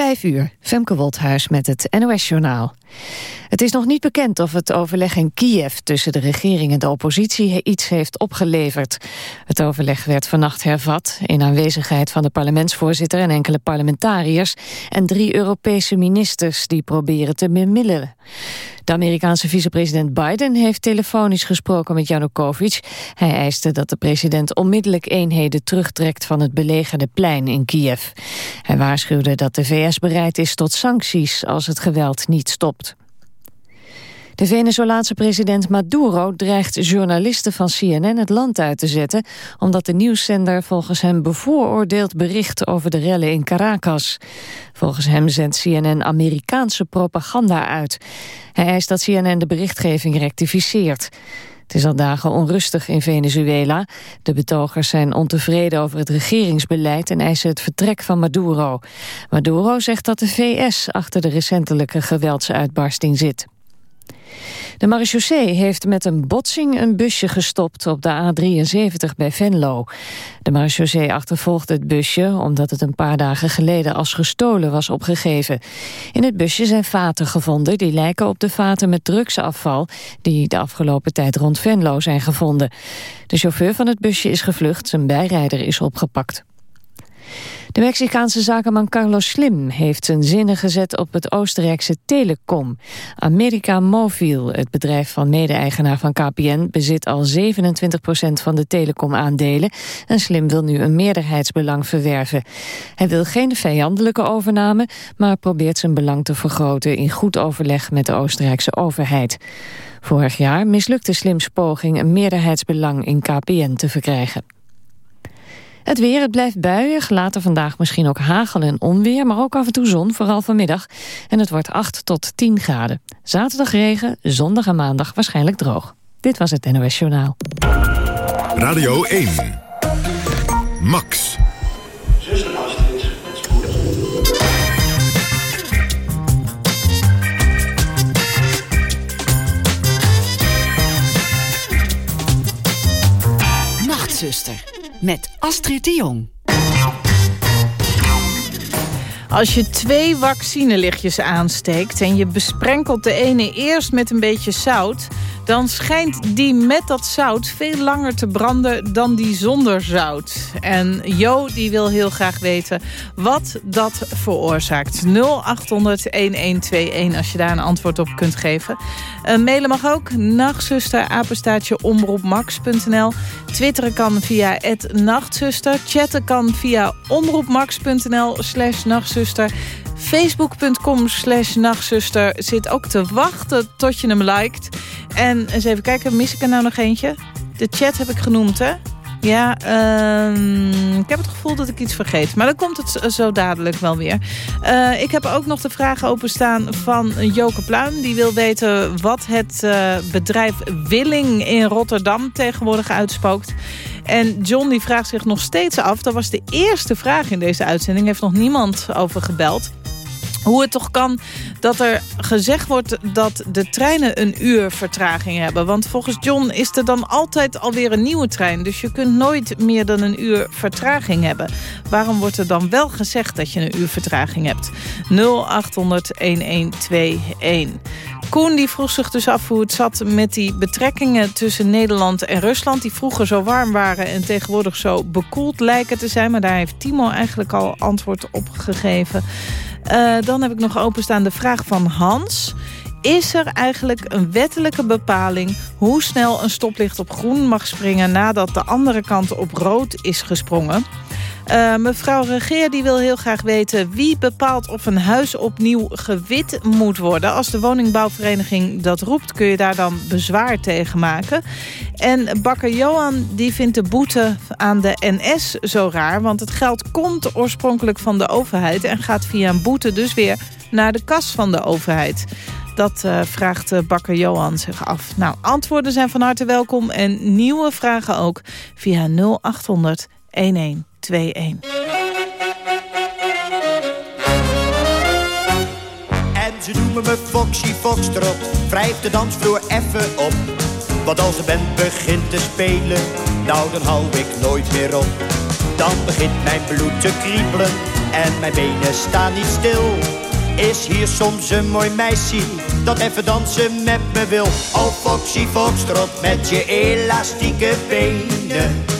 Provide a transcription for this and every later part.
Vijf uur, Femke Wolthuis met het NOS-journaal. Het is nog niet bekend of het overleg in Kiev tussen de regering en de oppositie iets heeft opgeleverd. Het overleg werd vannacht hervat in aanwezigheid van de parlementsvoorzitter en enkele parlementariërs en drie Europese ministers die proberen te bemiddelen. De Amerikaanse vicepresident Biden heeft telefonisch gesproken met Janukovic. Hij eiste dat de president onmiddellijk eenheden terugtrekt van het belegerde plein in Kiev. Hij waarschuwde dat de VS bereid is tot sancties als het geweld niet stopt. De Venezolaanse president Maduro dreigt journalisten van CNN het land uit te zetten, omdat de nieuwszender volgens hem bevooroordeeld bericht over de rellen in Caracas. Volgens hem zendt CNN Amerikaanse propaganda uit. Hij eist dat CNN de berichtgeving rectificeert. Het is al dagen onrustig in Venezuela. De betogers zijn ontevreden over het regeringsbeleid en eisen het vertrek van Maduro. Maduro zegt dat de VS achter de recentelijke geweldsuitbarsting zit. De marechaussee heeft met een botsing een busje gestopt op de A73 bij Venlo. De marechaussee achtervolgde het busje omdat het een paar dagen geleden als gestolen was opgegeven. In het busje zijn vaten gevonden die lijken op de vaten met drugsafval die de afgelopen tijd rond Venlo zijn gevonden. De chauffeur van het busje is gevlucht, zijn bijrijder is opgepakt. De Mexicaanse zakenman Carlos Slim heeft zijn zinnen gezet op het Oostenrijkse Telecom. America Mobil, het bedrijf van mede-eigenaar van KPN, bezit al 27% van de telecom-aandelen en Slim wil nu een meerderheidsbelang verwerven. Hij wil geen vijandelijke overname, maar probeert zijn belang te vergroten in goed overleg met de Oostenrijkse overheid. Vorig jaar mislukte Slims poging een meerderheidsbelang in KPN te verkrijgen. Het weer, het blijft buiig. Later vandaag misschien ook hagel en onweer, maar ook af en toe zon, vooral vanmiddag. En het wordt 8 tot 10 graden. Zaterdag regen, zondag en maandag waarschijnlijk droog. Dit was het NOS Journaal. Radio 1. Max. Nachtzuster met Astrid de Jong. Als je twee vaccinelichtjes aansteekt en je besprenkelt de ene eerst met een beetje zout dan schijnt die met dat zout veel langer te branden dan die zonder zout. En Jo die wil heel graag weten wat dat veroorzaakt. 0800-1121 als je daar een antwoord op kunt geven. Uh, mailen mag ook. Nachtzuster, apenstaatje, omroepmax.nl. Twitteren kan via het nachtzuster. Chatten kan via omroepmax.nl slash nachtzuster. Facebook.com slash nachtzuster zit ook te wachten tot je hem liked. En eens even kijken, mis ik er nou nog eentje? De chat heb ik genoemd, hè? Ja, uh, ik heb het gevoel dat ik iets vergeet. Maar dan komt het zo dadelijk wel weer. Uh, ik heb ook nog de vragen openstaan van Joke Pluim. Die wil weten wat het uh, bedrijf Willing in Rotterdam tegenwoordig uitspookt. En John die vraagt zich nog steeds af. Dat was de eerste vraag in deze uitzending. Heeft nog niemand over gebeld hoe het toch kan dat er gezegd wordt dat de treinen een uur vertraging hebben. Want volgens John is er dan altijd alweer een nieuwe trein. Dus je kunt nooit meer dan een uur vertraging hebben. Waarom wordt er dan wel gezegd dat je een uur vertraging hebt? 0800-1121. Koen die vroeg zich dus af hoe het zat met die betrekkingen tussen Nederland en Rusland... die vroeger zo warm waren en tegenwoordig zo bekoeld lijken te zijn. Maar daar heeft Timo eigenlijk al antwoord op gegeven. Uh, dan heb ik nog openstaande vraag van Hans. Is er eigenlijk een wettelijke bepaling hoe snel een stoplicht op groen mag springen... nadat de andere kant op rood is gesprongen? Uh, mevrouw Regeer die wil heel graag weten wie bepaalt of een huis opnieuw gewit moet worden. Als de woningbouwvereniging dat roept kun je daar dan bezwaar tegen maken. En bakker Johan die vindt de boete aan de NS zo raar. Want het geld komt oorspronkelijk van de overheid en gaat via een boete dus weer naar de kas van de overheid. Dat uh, vraagt bakker Johan zich af. Nou, antwoorden zijn van harte welkom en nieuwe vragen ook via 0800 11. 2-1. En ze noemen me Foxy Foxtrot, wrijf de dansvloer even op. Want als de band begint te spelen, nou dan hou ik nooit meer op. Dan begint mijn bloed te kriebelen En mijn benen staan niet stil. Is hier soms een mooi meisje dat even dansen met me wil. Oh Foxy Foxtrot met je elastieke benen.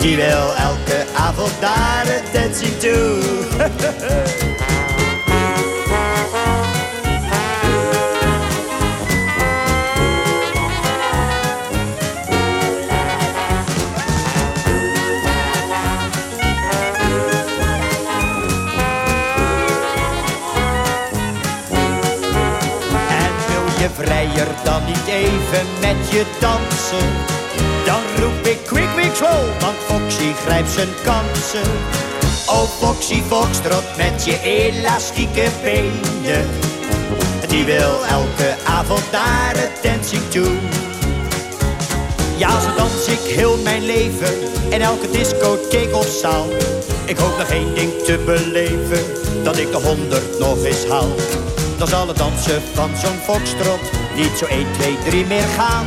Die wil elke avond het dancing toe. En wil je vrijer dan niet even met je dansen? Dan roep ik quick, quick, slow, want Foxy grijpt zijn kansen. Oh Foxy Foxtrot met je elastieke benen. Die wil elke avond naar het dancing toe. Ja, zo dans ik heel mijn leven in elke discotheek of zaal. Ik hoop nog één ding te beleven, dat ik de honderd nog eens haal. Dan zal het dansen van zo'n foxtrot niet zo 1, 2, 3 meer gaan.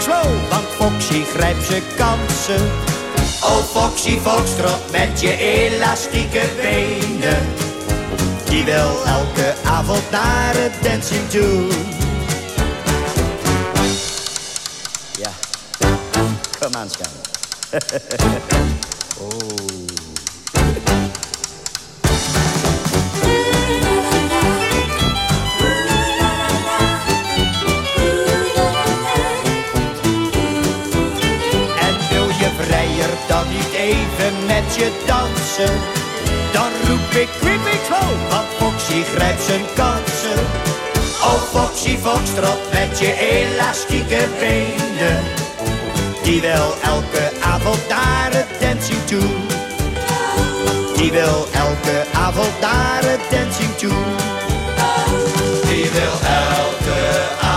slow, want Foxy grijpt zijn kansen. Oh Foxy Foxtrot met je elastieke benen. Die wil elke avond naar het dancing toe. Ja, kom aan, schat. En je dansen? Dan roep ik quick, slow, want Foxy grijpt zijn kansen. Oh Foxy Foxtrot met je elastieke benen. Die wil elke avond naar het dancing toe. Die wil elke avond naar het dancing toe. Die wil elke avond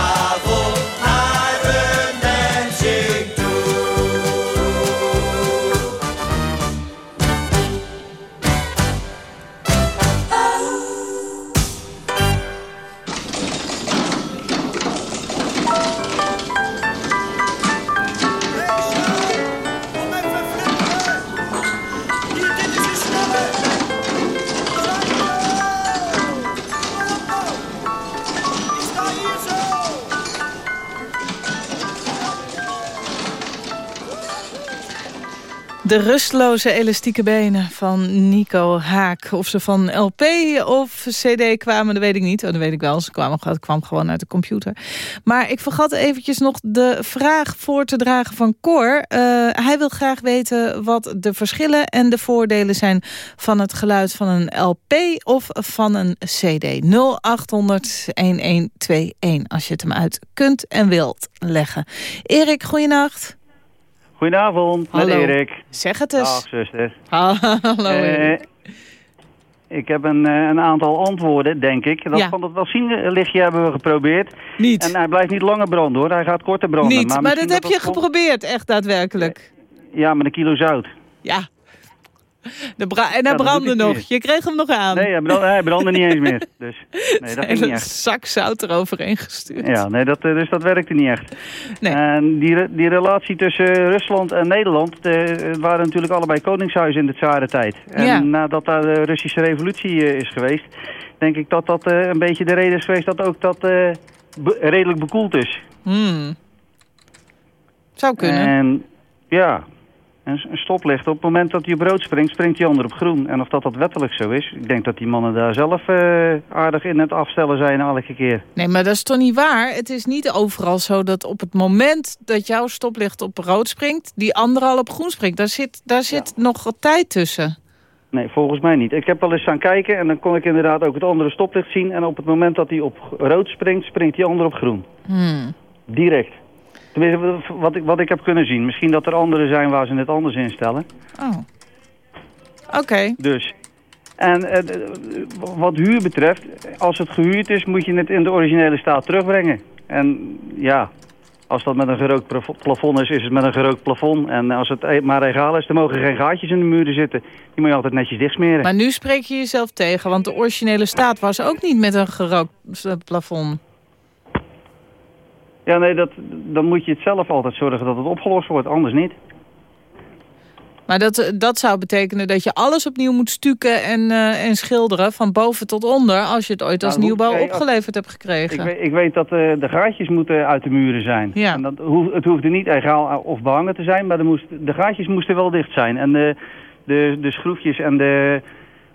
De rustloze elastieke benen van Nico Haak. Of ze van LP of CD kwamen, dat weet ik niet. Oh, dat weet ik wel, ze kwamen, het kwam gewoon uit de computer. Maar ik vergat eventjes nog de vraag voor te dragen van Cor. Eh, hij wil graag weten wat de verschillen en de voordelen zijn... van het geluid van een LP of van een CD. 0800-1121 als je het hem uit kunt en wilt leggen. Erik, goeienacht. Goedenavond, met Hallo. Erik. Zeg het Dag eens. zuster. Hallo. Eh, ik heb een, eh, een aantal antwoorden, denk ik. Dat Ja. van het Walsien-lichtje hebben we geprobeerd. Niet. En hij blijft niet langer branden hoor, hij gaat korter branden. Niet, maar, dat heb je geprobeerd, echt daadwerkelijk. Ja, met een kilo zout. Ja. De bra en hij brandde nog. Je kreeg hem nog aan. Nee, hij brandde, hij brandde niet eens meer. Dus nee, dat ging een niet echt. zak zout eroverheen gestuurd. Ja, nee, dat, eh, dus dat werkte niet echt. Nee. En die, die relatie tussen Rusland en Nederland eh, waren natuurlijk allebei koningshuizen in de tsarentijd. En Ja. nadat daar de Russische revolutie eh, is geweest, denk ik dat dat een beetje de reden is geweest dat ook dat be- redelijk bekoeld is. Hmm. Zou kunnen. En ja, een, een stoplicht. Op het moment dat hij op rood springt, springt die ander op groen. En of dat dat wettelijk zo is, ik denk dat die mannen daar zelf eh, aardig in het afstellen zijn elke keer. Nee, maar dat is toch niet waar? Het is niet overal zo dat op het moment dat jouw stoplicht op rood springt... die andere al op groen springt. Daar zit, daar zit nog wat tijd tussen. Nee, volgens mij niet. Ik heb wel eens gaan kijken en dan kon ik inderdaad ook het andere stoplicht zien. En op het moment dat hij op rood springt, springt die ander op groen. Hmm. Direct. Tenminste, wat ik, wat ik heb kunnen zien. Misschien dat er anderen zijn waar ze het anders instellen. Oh. Oké. Dus. En eh, wat huur betreft, als het gehuurd is, moet je het in de originele staat terugbrengen. En ja, als dat met een gerookt plafo- plafond is, is het met een gerookt plafond. En als het e- maar egaal is, dan mogen geen gaatjes in de muren zitten. Die moet je altijd netjes dichtsmeren. Maar nu spreek je jezelf tegen, want de originele staat was ook niet met een gerookt eh, plafond. Ja, nee, dat, dan moet je het zelf altijd zorgen dat het opgelost wordt, anders niet. Maar dat, eh, dat zou betekenen dat je alles opnieuw moet stukken en, eh, en schilderen... van boven tot onder, als je het ooit als Nou, hoe- nieuwbouw nee, opgeleverd hebt Ik gekregen. weet, ik weet dat eh, de gaatjes moeten uit de muren zijn. Ja. En dat hoef, het hoefde niet egaal of behangen te zijn, maar er moest, de gaatjes moesten wel dicht zijn. En de, de, de schroefjes en de,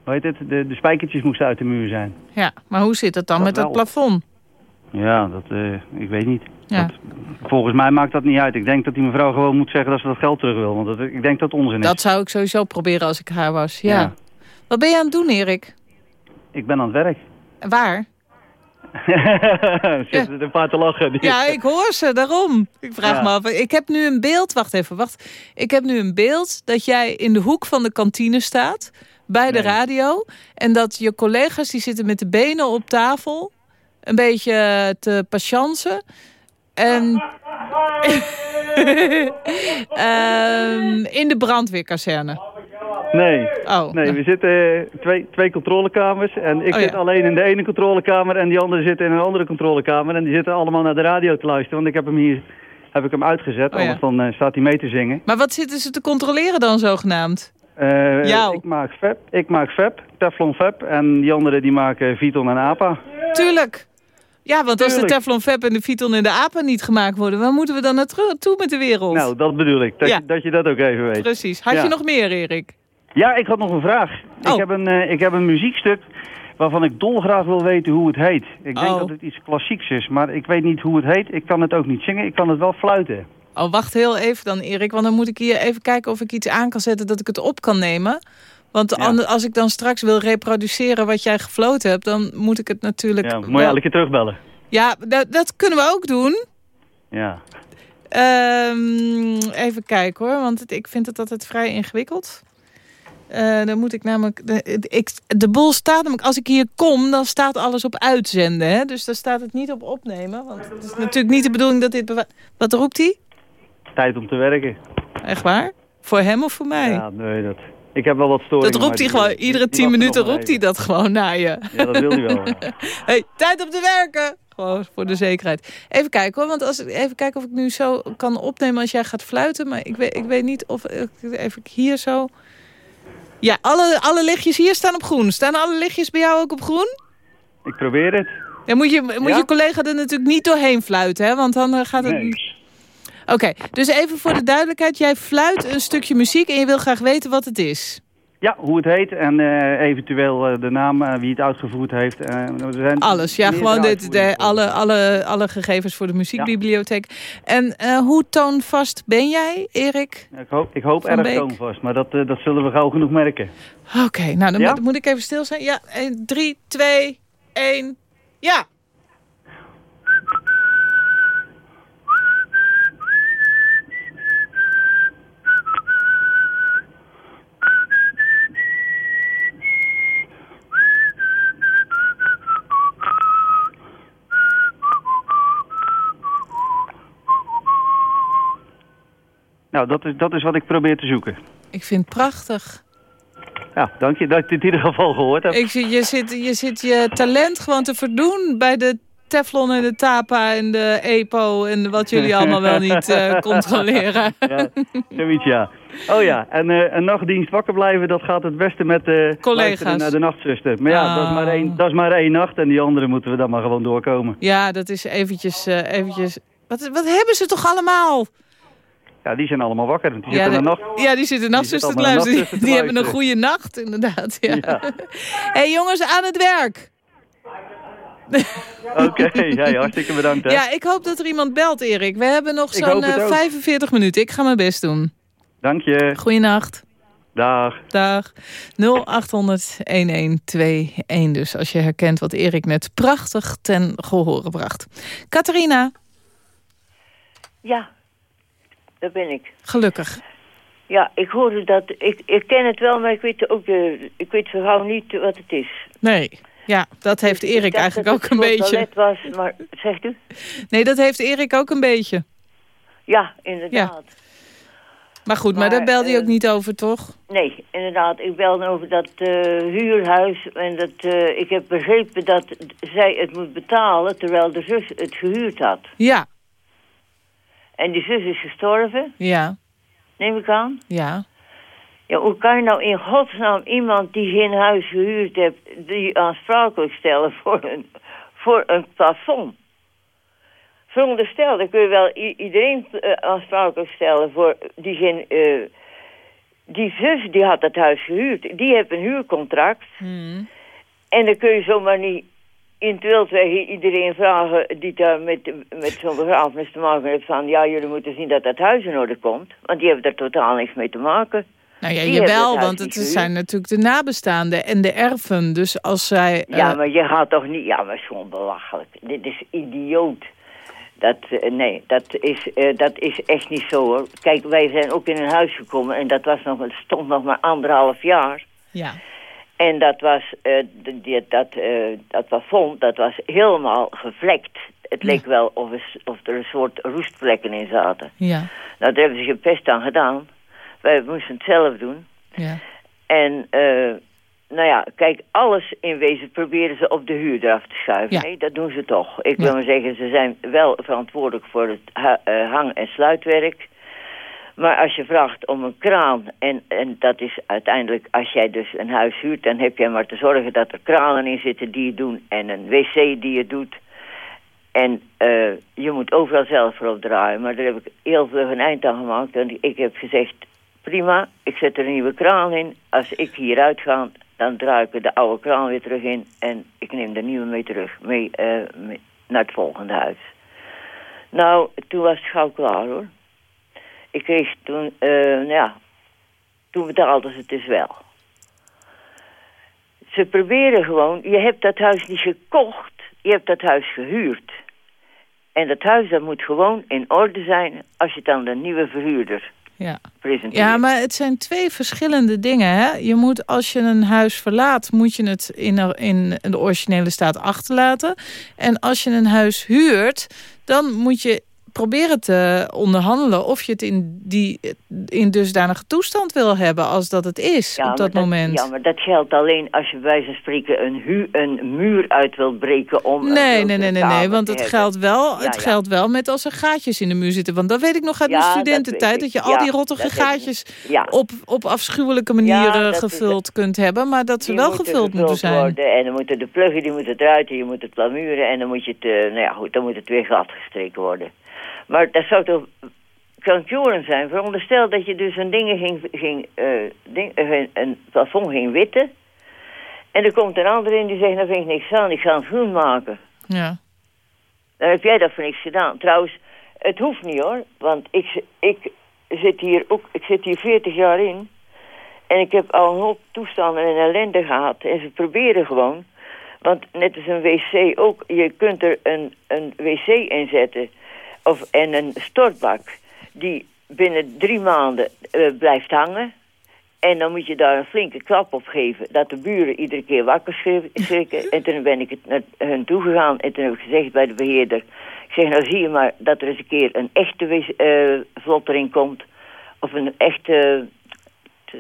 hoe heet het, de, de spijkertjes moesten uit de muur zijn. Ja, maar hoe zit het dan Dat met dat wel. plafond? Ja, dat, eh, ik weet niet. Ja. Dat, volgens mij maakt dat niet uit. Ik denk dat die mevrouw gewoon moet zeggen dat ze dat geld terug wil. Want dat, ik denk dat onzin is. Dat zou ik sowieso proberen als ik haar was, ja. Ja. Wat ben je aan het doen, Erik? Ik ben aan het werk. Waar? Zitten er een paar te lachen. Ja, ik hoor ze, daarom. Ik vraag Ja. me af. Ik heb nu een beeld, wacht even, wacht. Ik heb nu een beeld dat jij in de hoek van de kantine staat, bij de radio. En dat je collega's, die zitten met de benen op tafel, een beetje te patiënten. En Ehm, in de brandweerkazerne. Nee. Oh, Nee, nou. we zitten eh, twee, twee controlekamers. En ik Oh, zit ja. alleen in de ene controlekamer en die andere zitten in een andere controlekamer. En die zitten allemaal naar de radio te luisteren. Want ik heb hem hier heb ik hem uitgezet, Oh, ja. anders dan eh, staat hij mee te zingen. Maar wat zitten ze te controleren dan zogenaamd? Eh, Jou. Ik maak Fab, ik maak Fab, Teflon Fab. En die anderen die maken Viton en APA. Tuurlijk. Ja, want als de. Teflon Fab en de Python en de apen niet gemaakt worden... waar moeten we dan naartoe met de wereld? Nou, dat bedoel ik. Dat, Ja. je, dat je dat ook even weet. Precies. Had Ja. je nog meer, Erik? Ja, ik had nog een vraag. Oh. Ik, heb een, eh, ik heb een muziekstuk waarvan ik dolgraag wil weten hoe het heet. Ik denk Oh. dat het iets klassieks is, maar ik weet niet hoe het heet. Ik kan het ook niet zingen, ik kan het wel fluiten. Oh, wacht heel even dan, Erik. Want dan moet ik hier even kijken of ik iets aan kan zetten... dat ik het op kan nemen. Want Ja. als ik dan straks wil reproduceren wat jij gefloten hebt... dan moet ik het natuurlijk... Ja, moet je wel- elke keer terugbellen. Ja, dat, dat kunnen we ook doen. Ja. Ehm, even kijken hoor, want het- ik vind het altijd vrij ingewikkeld. Eh, dan moet ik namelijk... De, ik, de bol staat namelijk... Als ik hier kom, dan staat alles op uitzenden. Hè? Dus daar staat het niet op opnemen. Want het is natuurlijk niet de bedoeling dat dit... Wat roept hij? Tijd om te werken. Echt waar? Voor hem of voor mij? Ja, nee, dat... Ik heb wel wat storingen. dat roept hij gewoon. Iedere tien minuten roept hij dat gewoon naar je. Ja, dat wil hij wel. ja. hey, tijd om te werken! Gewoon voor de zekerheid. Even kijken hoor, want als, even kijken of ik nu zo kan opnemen als jij gaat fluiten. Maar ik weet, ik weet niet of... Even hier zo... Ja, alle, alle lichtjes hier staan op groen. Staan alle lichtjes bij jou ook op groen? Ik probeer het. Dan moet je, moet Ja? je collega er natuurlijk niet doorheen fluiten, hè? Want dan eh, gaat het... Nee. Oké, dus even voor de duidelijkheid. Jij fluit een stukje muziek en je wil graag weten wat het is. Ja, hoe het heet en eh, eventueel eh, de naam, eh, wie het uitgevoerd heeft. Er zijn Alles, ja, gewoon dit, de, alle, alle, alle gegevens voor de muziekbibliotheek. En hoe toonvast ben jij, Erik? Ik hoop, ik hoop erg Beek. toonvast, maar dat, dat zullen we gauw genoeg merken. Oké, nou dan Ja? moet, moet ik even stil zijn. Ja, 3, 2, 1, ja! Nou, dat is, dat is wat ik probeer te zoeken. Ik vind het prachtig. Ja, dank je dat je het in ieder geval gehoord hebt. Ik, je, zit, je zit je talent gewoon te verdoen bij de Teflon en de Tapa en de EPO... en wat jullie allemaal wel niet eh, controleren. Ja, zoiets, ja. Oh ja, en eh, een nachtdienst wakker blijven, dat gaat het beste met de Collega's. naar de nachtzuster. Maar ja, dat, is maar één, dat is maar één nacht en die andere moeten we dan maar gewoon doorkomen. Ja, dat is eventjes... eventjes wat, wat hebben ze toch allemaal? Ja, die zijn allemaal wakker. Die Ja, zitten de- nacht... ja, die zitten nachtzuster te allemaal luisteren. Die, te die hebben een goede nacht, inderdaad. Ja. Ja. hey, jongens, aan het werk. Oké, hey, hartstikke bedankt. Hè. Ja, ik hoop dat er iemand belt, Erik. We hebben nog zo'n hoop het eh, ook. 45 minuten. Ik ga mijn best doen. Dank je. Goeienacht. Dag. Dag. 0800-1121 dus, als je herkent wat Erik net prachtig ten gehore bracht. Catharina, Ja, daar ben ik. gelukkig. Ja, ik hoorde dat. Ik, ik ken het wel, maar ik weet ook. eh, ik weet zo gauw niet wat het is. Nee, ja, dat heeft Ik Erik eigenlijk dat ook het een beetje. toilet was, maar zegt u? Nee, dat heeft Erik ook een beetje. Ja, inderdaad. Maar goed, maar, Maar, daar belde eh, ook niet over, toch? Nee, inderdaad. Ik belde over dat eh, huurhuis. En dat, eh, ik heb begrepen dat zij het moet betalen terwijl de zus het gehuurd had. Ja, En die zus is gestorven, ja, neem ik aan. ja. Ja, hoe kan je nou in godsnaam iemand die geen huis gehuurd heeft... die aansprakelijk stellen voor een, voor een plafond? Veronderstel, dan kun je wel iedereen eh, aansprakelijk stellen voor die geen... eh, die zus die had het huis gehuurd, die heeft een huurcontract. Hmm. En dan kun je zomaar niet in het wildweg iedereen vragen die daar met, met zo'n begrafenis te maken heeft van... ja, jullie moeten zien dat dat huis in orde komt. Want die hebben daar totaal niks mee te maken. Nou ja, Die jawel, het want het zijn natuurlijk de nabestaanden en de erfen. Dus als zij... Ja, eh, maar je gaat toch niet... Ja, maar het is gewoon belachelijk. Dit is idioot. Dat, eh, nee, dat is, eh, dat is echt niet zo hoor. Kijk, wij zijn ook in een huis gekomen en dat was nog, het stond nog maar anderhalf jaar. ja. En dat was, eh, d- die, dat, eh, dat plafond, dat was helemaal gevlekt. Het leek wel of, er of er een soort roestvlekken in zaten. Ja, Nou, daar hebben ze geen pest aan gedaan. Wij moesten het zelf doen. ja, En, eh, nou ja, kijk, alles in wezen proberen ze op de huur eraf te schuiven. Ja. Nee, dat doen ze toch. Ik wil maar zeggen, ze zijn wel verantwoordelijk voor het ha- hang- en sluitwerk. Maar als je vraagt om een kraan, en, en dat is uiteindelijk, als jij dus een huis huurt, dan heb je maar te zorgen dat er kranen in zitten die je doen en een wc die je doet. En eh, je moet overal zelf voor opdraaien. Maar daar heb ik heel veel een eind aan gemaakt. En ik heb gezegd, prima, ik zet er een nieuwe kraan in. Als ik hieruit ga, dan draai ik de oude kraan weer terug in. En ik neem de nieuwe mee terug, mee, eh, mee naar het volgende huis. Nou, toen was het gauw klaar hoor. Ik kreeg toen, nou ja, toen betaalden ze het dus wel. Ze proberen gewoon, je hebt dat huis niet gekocht, je hebt dat huis gehuurd. En dat huis dat moet gewoon in orde zijn als je het aan de nieuwe verhuurder ja. presenteert. Ja, maar het zijn twee verschillende dingen. Hè? Je moet, als je een huis verlaat, moet je het in, in de originele staat achterlaten. En als je een huis huurt, dan moet je proberen te onderhandelen... of je het in, die, in dusdanige toestand wil hebben als dat het is Ja, op dat, moment. Ja, maar dat geldt alleen als je bij wijze van spreken een, hu een muur uit wilt breken om... Nee, nee, nee, nee, nee, want het geldt, wel, het ja. geldt wel met als er gaatjes in de muur zitten. Want dat weet ik nog uit mijn studententijd... dat, je al die rottige gaatjes op, op afschuwelijke manieren is gevuld kunt hebben... maar dat ze wel gevuld moeten zijn. Worden, en dan moeten de pluggen die moeten eruit en je moet het plamuren en dan moet je het, eh, nou ja goed, dan moet het weer glad gestreken worden. Maar dat zou toch kankjoren zijn. Veronderstel dat je dus een dingen ging, ging eh, ding, eh, een, plafond ging witten. En er komt een ander in die zegt, nou vind ik niks aan, ik ga het groen maken. Ja. Dan heb jij dat voor niks gedaan. Trouwens, het hoeft niet hoor. Want ik, ik zit hier ook, ik zit hier 40 jaar in. En ik heb al een hoop toestanden en ellende gehad. En ze proberen gewoon. Want net als een wc ook, je kunt er een, een wc in zetten. Of, en een stortbak. Die binnen drie maanden eh, blijft hangen. En dan moet je daar een flinke klap op geven. Dat de buren iedere keer wakker schri- schrikken. En toen ben ik het naar hun toegegaan. En toen heb ik gezegd bij de beheerder. Ik zeg, nou zie je maar dat er eens een keer een echte wc- eh, vlot erin komt. Of een echte,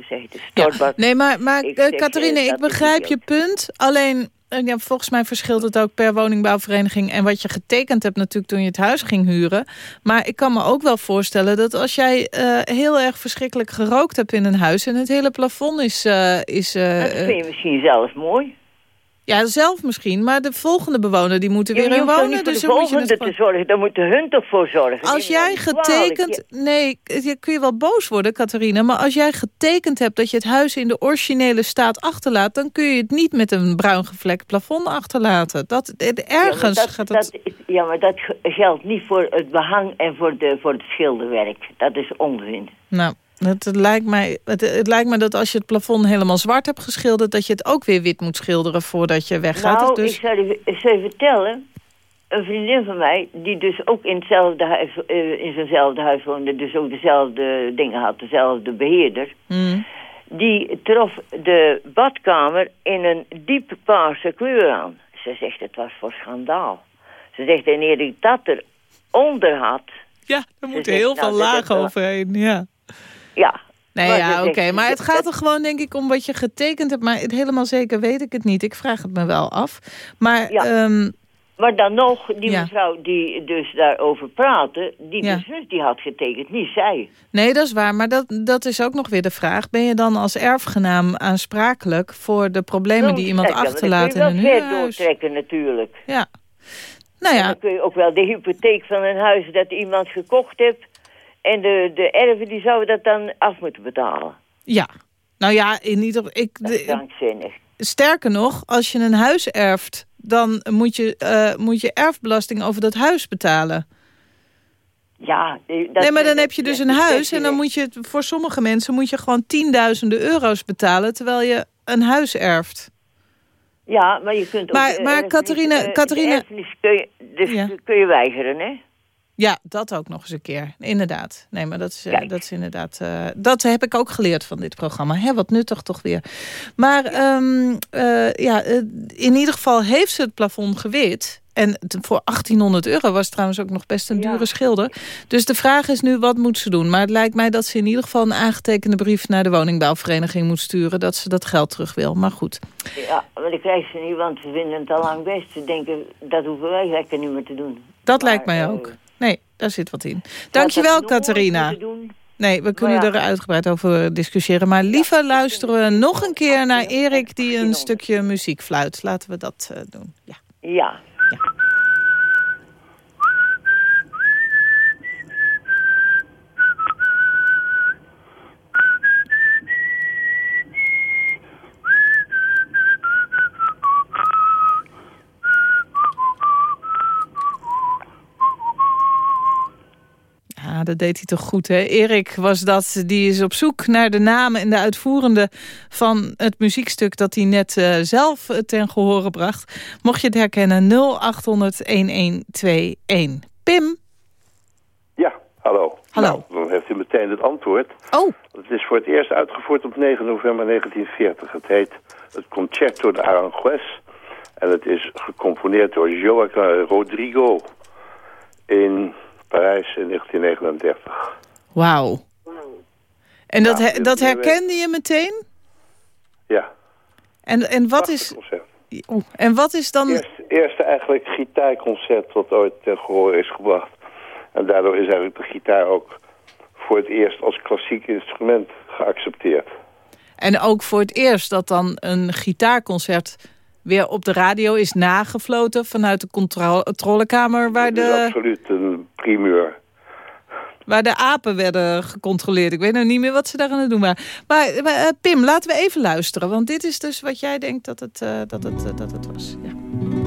zeg Ja, stortbak. nee, maar, maar Ik eh, Catharine, ik begrijp je punt. Alleen, ja, volgens mij verschilt het ook per woningbouwvereniging... en wat je getekend hebt natuurlijk toen je het huis ging huren. Maar ik kan me ook wel voorstellen dat als jij eh, heel erg verschrikkelijk gerookt hebt in een huis... en het hele plafond is... eh, is eh, dat eh, vind je misschien zelf mooi. Ja, zelf misschien, maar de volgende bewoner die moet er weer in wonen. Dus de moet je volgende te gewoon- zorgen. Daar moeten hun toch voor zorgen. Als jij getekend... Nee, je kun je wel boos worden, Catharina. Maar als jij getekend hebt dat je het huis in de originele staat achterlaat... dan kun je het niet met een bruin gevlekt plafond achterlaten. Dat, eh, Ja, ergens dat, gaat het... dat is- ja, maar dat ge- geldt niet voor het behang en voor, de, voor het schilderwerk. Dat is onzin. Nou, het, het lijkt mij, het, het lijkt me dat als je het plafond helemaal zwart hebt geschilderd... dat je het ook weer wit moet schilderen voordat je weggaat. nou, dus... ik zal je, ik zal je vertellen. Een vriendin van mij, die dus ook in, hetzelfde huis, eh, in zijnzelfde huis woonde... dus ook dezelfde dingen had, dezelfde beheerder... Mm. die trof de badkamer in een diep paarse kleur aan. Ze zegt, het was voor schandaal. Ze zegt, en eer ik dat eronder had... Ja, er moet heel nou, veel wel- overheen, ja. Ja. Nee, Maar ja, oké. Maar het dat- gaat er gewoon, denk ik, om wat je getekend hebt. Maar het helemaal zeker weet ik het niet. Ik vraag het me wel af. Maar Ja. ehm, Maar dan nog, die Ja. mevrouw die dus daarover praatte... die Ja. zus die had getekend, niet zij. nee, dat is waar. Maar dat, dat is ook nog weer de vraag. Ben je dan als erfgenaam aansprakelijk... voor de problemen die iemand Kijk, dan achterlaat in kun een je wel ver huurhuis? doortrekken natuurlijk. Ja. Nou En ja, dan kun je ook wel de hypotheek van een huis dat iemand gekocht heeft... en de, de erven die zouden dat dan af moeten betalen. ja. Nou ja, in ieder geval... Ik, Dat is krankzinnig. sterker nog, als je een huis erft... dan moet je, eh, moet je erfbelasting over dat huis betalen. Ja, dat nee, maar dan heb je dus een is huis... en dan moet je, voor sommige mensen moet je gewoon tienduizenden euro's betalen... terwijl je een huis erft. Ja, maar je kunt Maar- ook... maar erfenis, Catharina- eh, Catharina- kun je, dus Ja. kun je weigeren, hè? Ja, dat ook nog eens een keer. Inderdaad. Nee, maar dat is, eh, dat is inderdaad... eh, dat heb ik ook geleerd van dit programma. Hè, wat nuttig toch weer. Maar ehm, eh, ja, in ieder geval heeft ze het plafond gewit. En voor 1800 euro was het trouwens ook nog best een Ja. dure schilder. Dus de vraag is nu, wat moet ze doen? Maar het lijkt mij dat ze in ieder geval een aangetekende brief... naar de woningbouwvereniging moet sturen... dat ze dat geld terug wil. Maar goed. Ja, maar dat krijgt ze niet, want ze vinden het al lang best. Ze denken, dat hoeven wij lekker niet meer te doen. Dat Maar, lijkt mij ook. Nee, daar zit wat in. Dankjewel, Catharina. Nee, we kunnen ja. er uitgebreid over discussiëren. Maar liever luisteren we nog een keer naar Erik die een stukje muziek fluit. Laten we dat eh, doen. Ja. ja, dat deed hij toch goed, hè? Erik was dat, die is op zoek naar de namen en de uitvoerende van het muziekstuk dat hij net eh, zelf eh, ten gehore bracht. Mocht je het herkennen, 0800-1121. Pim? Ja, hallo. Hallo. Nou, dan heeft u meteen het antwoord. Oh, Het is voor het eerst uitgevoerd op 9 november 1940. Het heet het Concerto de Aranjuez. En het is gecomponeerd door Joaquin Rodrigo in Parijs in 1939. wauw. En dat, he- dat herkende je meteen? Ja, En, en, wat is, en wat is dan... Eerst, eerste eigenlijk gitaarconcert wat ooit ten gehoor is gebracht. En daardoor is eigenlijk de gitaar ook voor het eerst als klassiek instrument geaccepteerd. En ook voor het eerst dat dan een gitaarconcert weer op de radio is nagefloten vanuit de contro- controlekamer waar Dat is de, absoluut een primeur. waar de apen werden gecontroleerd. Ik weet nou niet meer wat ze daar aan het doen waren. Maar, maar, eh, Pim, laten we even luisteren. Want dit is dus wat jij denkt dat het, eh, dat het, eh, dat het was. Ja.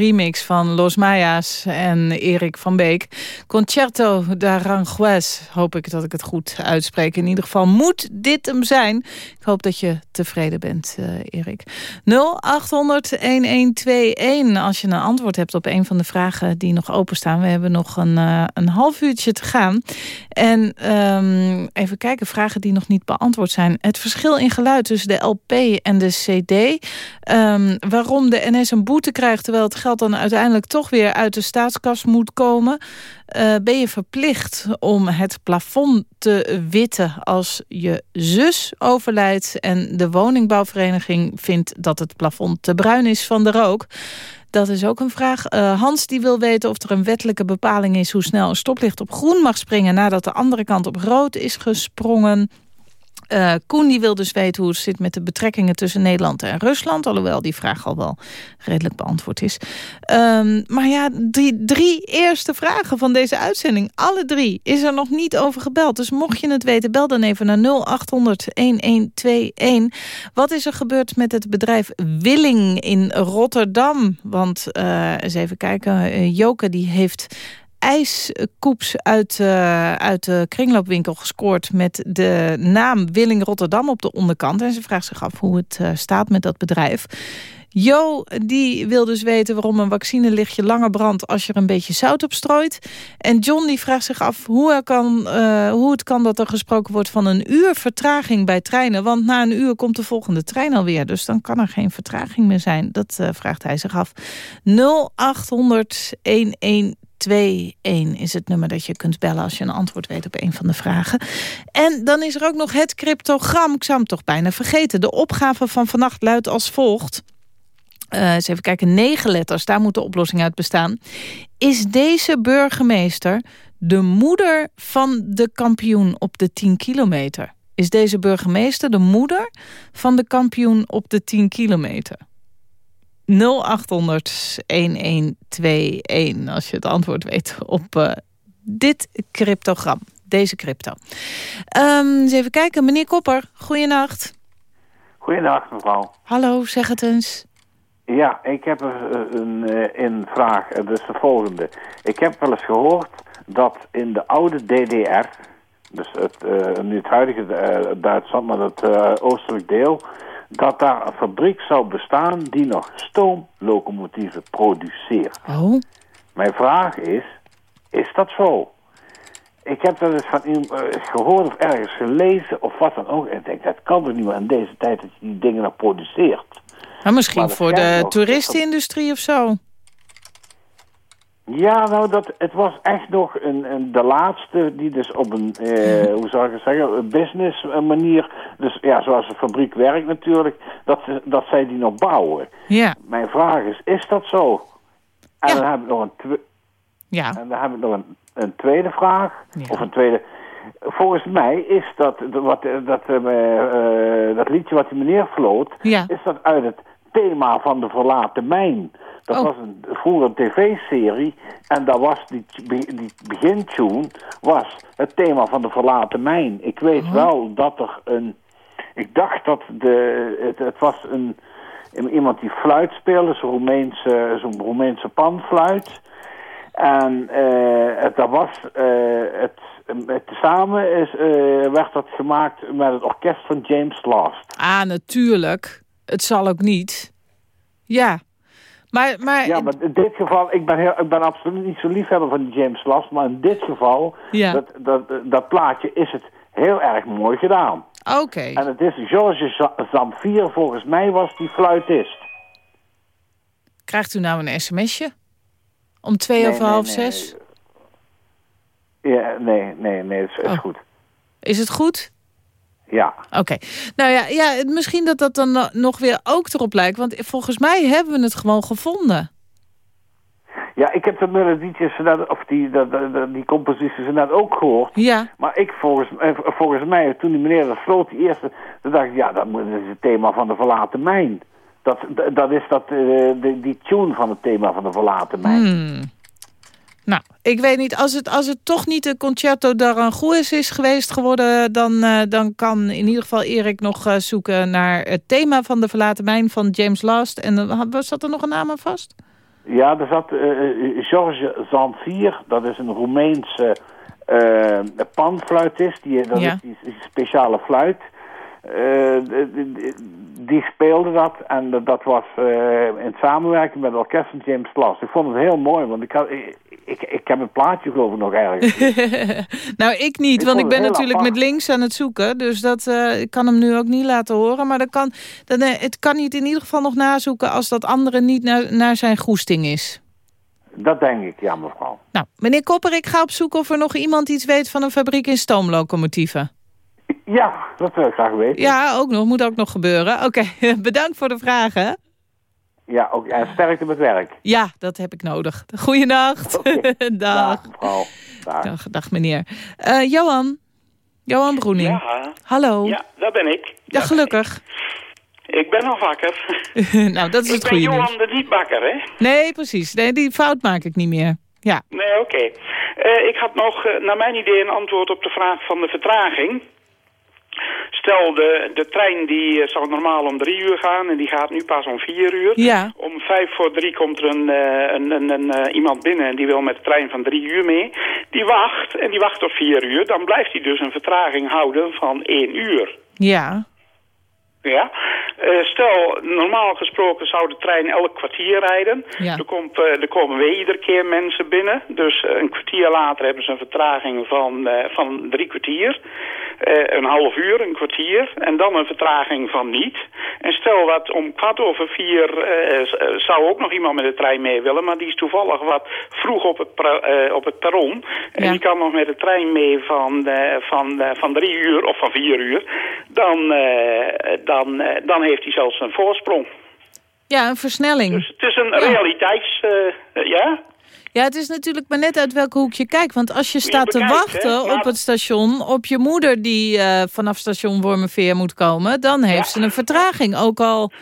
Remix van Los Mayas en Erik van Beek. Concerto d'Aranjuez, hoop ik dat ik het goed uitspreek. In ieder geval moet dit hem zijn. Ik hoop dat je tevreden bent, uh, Erik. 0800-1121 als je een antwoord hebt op een van de vragen die nog openstaan. We hebben nog een, uh, een half uurtje te gaan. En um, even kijken, vragen die nog niet beantwoord zijn. Het verschil in geluid tussen de LP en de CD. Um, waarom de NS een boete krijgt terwijl het geld dan uiteindelijk toch weer uit de staatskas moet komen. Uh, ben je verplicht om het plafond te witten als je zus overlijdt... en de woningbouwvereniging vindt dat het plafond te bruin is van de rook... Dat is ook een vraag. Uh, Hans die wil weten of er een wettelijke bepaling is... hoe snel een stoplicht op groen mag springen... nadat de andere kant op rood is gesprongen. Uh, Koen die wil dus weten hoe het zit met de betrekkingen tussen Nederland en Rusland. Alhoewel die vraag al wel redelijk beantwoord is. Um, maar ja, die drie eerste vragen van deze uitzending, alle drie, is er nog niet over gebeld. Dus mocht je het weten, bel dan even naar 0800-1121. Wat is er gebeurd met het bedrijf Willing in Rotterdam? Want, uh, eens even kijken, uh, Joke die heeft ijskoeps uit, uh, uit de kringloopwinkel gescoord... met de naam Willing Rotterdam op de onderkant. En ze vraagt zich af hoe het uh, staat met dat bedrijf. Jo, die wil dus weten waarom een vaccinelichtje langer brandt... als je er een beetje zout op strooit. En John die vraagt zich af hoe, kan, uh, hoe het kan dat er gesproken wordt... van een uur vertraging bij treinen. Want na een uur komt de volgende trein alweer. Dus dan kan er geen vertraging meer zijn. Dat vraagt hij zich af. 0800 11 21 is het nummer dat je kunt bellen als je een antwoord weet op een van de vragen. En dan is er ook nog het cryptogram. Ik zou hem toch bijna vergeten. De opgave van vannacht luidt als volgt. Uh, eens even kijken, negen letters, daar moet de oplossing uit bestaan. Is deze burgemeester de moeder van de kampioen op de 10 kilometer? Is deze burgemeester de moeder van de kampioen op de 10 kilometer? 0800 1121 als je het antwoord weet op uh, dit cryptogram. Deze crypto. Um, eens even kijken, meneer Kopper, goeienacht. Goeienacht, mevrouw. Hallo, zeg het eens. Ja, ik heb een, een, een vraag, dat is de volgende. Ik heb wel eens gehoord dat in de oude DDR, dus het, uh, nu het huidige uh, Duitsland, maar het oostelijk deel dat daar een fabriek zou bestaan die nog stoomlocomotieven produceert. Oh. Mijn vraag is, is dat zo? Ik heb dat eens van iemand uh, gehoord of ergens gelezen of wat dan ook. En ik denk, dat kan toch niet meer in deze tijd dat je die dingen nog produceert. Maar misschien voor de toeristenindustrie of zo? Ja, nou, dat, het was echt nog een, een, de laatste die dus op een, eh, hoe zou ik het zeggen, een business manier, dus ja, zoals een fabriek werkt natuurlijk, dat, ze- dat zij die nog bouwen. Ja, Mijn vraag is, is dat zo? En Ja. dan heb ik nog een, ja. en dan heb ik nog een, een tweede vraag, Ja. of een tweede... Volgens mij is dat, wat, dat, eh, eh, dat liedje wat die meneer floot, Ja. is dat uit het thema van de verlaten mijn. Dat Oh. was een, vroeger een tv-serie en daar was die, die begintune was het thema van de verlaten mijn. Ik weet Oh. wel dat er een... Ik dacht dat de, het, het was een, iemand die fluit speelde, zo'n Roemeense, zo'n Roemeense panfluit. En eh, het, dat was eh, het, het samen is, eh, werd dat gemaakt met het orkest van James Last. Ah, natuurlijk. Het zal ook niet. Ja. Maar, maar, Ja, maar in dit geval, ik ben, heel, ik ben absoluut niet zo liefhebber van die James Last, maar in dit geval, Ja. dat, dat, dat plaatje is het heel erg mooi gedaan. oké. En het is Georges Za- Zamfir, volgens mij was die fluitist. Krijgt u nou een sms'je? Om twee Nee, over nee, half nee. zes? Ja, nee, nee, nee, het is, is Oh. goed. Is het goed? Ja. Oké. Nou ja, ja, misschien dat dat dan no- nog weer ook erop lijkt. Want volgens mij hebben we het gewoon gevonden. Ja, ik heb de melodietjes of die, de- die composities net ook gehoord. Ja. Maar ik, volgens, eh, volgens mij, toen die meneer dat floot, die eerste, toen dacht ik, ja, dat is het thema van de verlaten mijn. Dat, dat- is dat, eh, die tune van het thema van de verlaten mijn. Hmm. Nou, ik weet niet. Als het, als het toch niet de Concerto d'Aranjuez is geweest geworden... Dan, eh, dan kan in ieder geval Erik nog eh, zoeken naar het thema van de verlaten mijn van James Last. En dan was dat er nog een naam aan vast? Ja, er zat eh, eh, Georges Zanfir, dat is een Roemeense eh panfluitist, die, dat Ja. is die, die speciale fluit. Eh, die, die- speelde dat en dat- was eh, in samenwerking met het orkest van James Last. Ik vond het heel mooi, want ik, had, ik, ik, heb het plaatje geloof ik nog ergens. nou, ik niet, Ik want ik ben natuurlijk apart. met links aan het zoeken. Dus dat, eh, ik kan hem nu ook niet laten horen. Maar dat kan, dan, eh, het kan niet in ieder geval nog nazoeken... als dat andere niet naar, naar zijn goesting is. dat denk ik, ja mevrouw. Nou, meneer Kopper, ik ga op zoek of er nog iemand iets weet... van een fabriek in stoomlocomotieven. Ja, dat wil ik graag weten. Ja, ook nog. Moet ook nog gebeuren. Oké, bedankt voor de vragen. Ja, ook, en sterkte met werk. Ja, dat heb ik nodig. Goeienacht. Dag. Dag mevrouw. Dag. Dag, dag meneer. Eh, Johan. Johan Broening. Ja, Hallo. ja, daar ben ik. Ja, gelukkig. Ik ben al wakker. nou, dat is ik het ben goede Johan nieuws. de Nietbakker, hè? Nee, precies. Nee, die fout maak ik niet meer. Ja. Nee, oké. Eh, ik had nog, eh, naar mijn idee, een antwoord op de vraag van de vertraging. Stel, de, de trein die eh, zou normaal om drie uur gaan en die gaat nu pas om vier uur. Ja. Om vijf voor drie komt er een, eh, een, een, een, eh, iemand binnen en die wil met de trein van drie uur mee. Die wacht en die wacht op vier uur. Dan blijft hij dus een vertraging houden van één uur. Ja. Ja. Stel, normaal gesproken zou de trein elk kwartier rijden. Ja. Er, komt, eh, er komen weer iedere keer mensen binnen. Dus een kwartier later hebben ze een vertraging van, van drie kwartier. Eh, een half uur, een kwartier. En dan een vertraging van niet. En stel dat om kwart over vier eh, eh, zou ook nog iemand met de trein mee willen. Maar die is toevallig wat vroeg op het, op het perron. En Ja. die kan nog met de trein mee van, van, van drie uur of van vier uur. Dan, dan, dan heeft hij zelfs een voorsprong. Ja, een versnelling. Dus het is een realiteits... eh, ja? Ja, het is natuurlijk maar net uit welke hoek je kijkt. Want als je staat te wachten op het station... op je moeder die eh, vanaf station Wormerveer moet komen... dan heeft ze een vertraging. Ook al...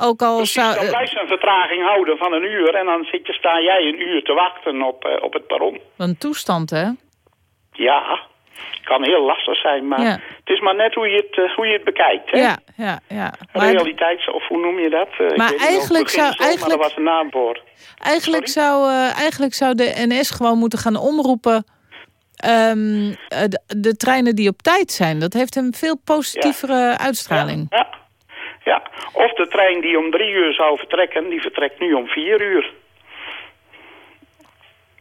Ook al Precies, zou... dan blijft ze een vertraging houden van een uur... en dan zit je, sta jij een uur te wachten op, eh, op het perron. een toestand, hè? Ja, kan heel lastig zijn, maar Ja. het is maar net hoe je het, eh, hoe je het bekijkt. Hè? Ja, ja, ja. Maar Realiteits, of hoe noem je dat? Eh, ik Maar eigenlijk zou- eigenlijk- Maar was een naam voor. eigenlijk, zou, eh, eigenlijk zou de NS gewoon moeten gaan omroepen... ehm, eh, de, de treinen die op tijd zijn. Dat heeft een veel positievere uitstraling. Ja. ja, of de trein die om drie uur zou vertrekken, die vertrekt nu om vier uur.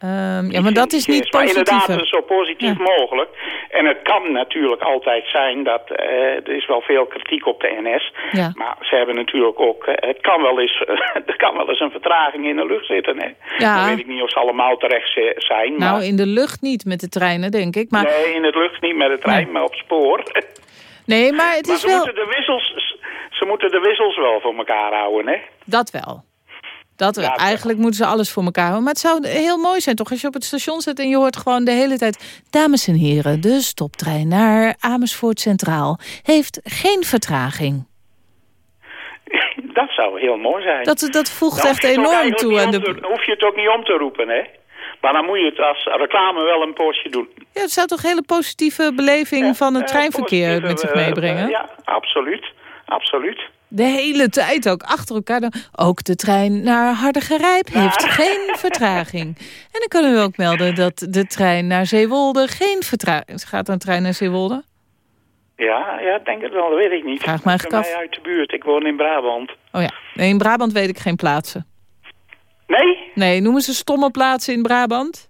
Ehm, ja, maar dat is niet positief. inderdaad, zo positief mogelijk. En het kan natuurlijk altijd zijn dat... eh, er is wel veel kritiek op de NS. Ja. Maar ze hebben natuurlijk ook... eh, het kan wel eens, er kan wel eens een vertraging in de lucht zitten. Hè? Ja. Dan weet ik niet of ze allemaal terecht zi- zijn. Maar, Nou, in de lucht niet met de treinen, denk ik. Maar, Nee, in het lucht niet met de trein, Nee. maar op spoor. nee, maar het maar is ze, wel... moeten de wissels, ze moeten de wissels wel voor elkaar houden, hè? Dat wel. Dat. Ja. Eigenlijk moeten ze alles voor elkaar houden. Maar het zou heel mooi zijn, toch? Als je op het station zit en je hoort gewoon de hele tijd... Dames en heren, de stoptrein naar Amersfoort Centraal heeft geen vertraging. Dat zou heel mooi zijn. Dat, dat voegt Dan echt enorm toe aan de... te- hoef je het ook niet om te roepen, hè? Maar dan moet je het als reclame wel een poosje doen. Ja, het zou toch een hele positieve beleving van het Eh, treinverkeer met zich meebrengen? eh, ja, absoluut. Absoluut. De hele tijd ook, achter elkaar. dan- Ook de trein naar Hardergerijp heeft geen vertraging. En dan kan u ook melden dat de trein naar Zeewolde geen vertraging... Gaat een trein naar Zeewolde? Ja, ja, denk het wel. Dat weet ik niet. Vraag af. mij uit de buurt. Ik woon in Brabant. Oh ja, nee, in Brabant weet ik geen plaatsen. Nee? Nee, noemen ze stomme plaatsen in Brabant?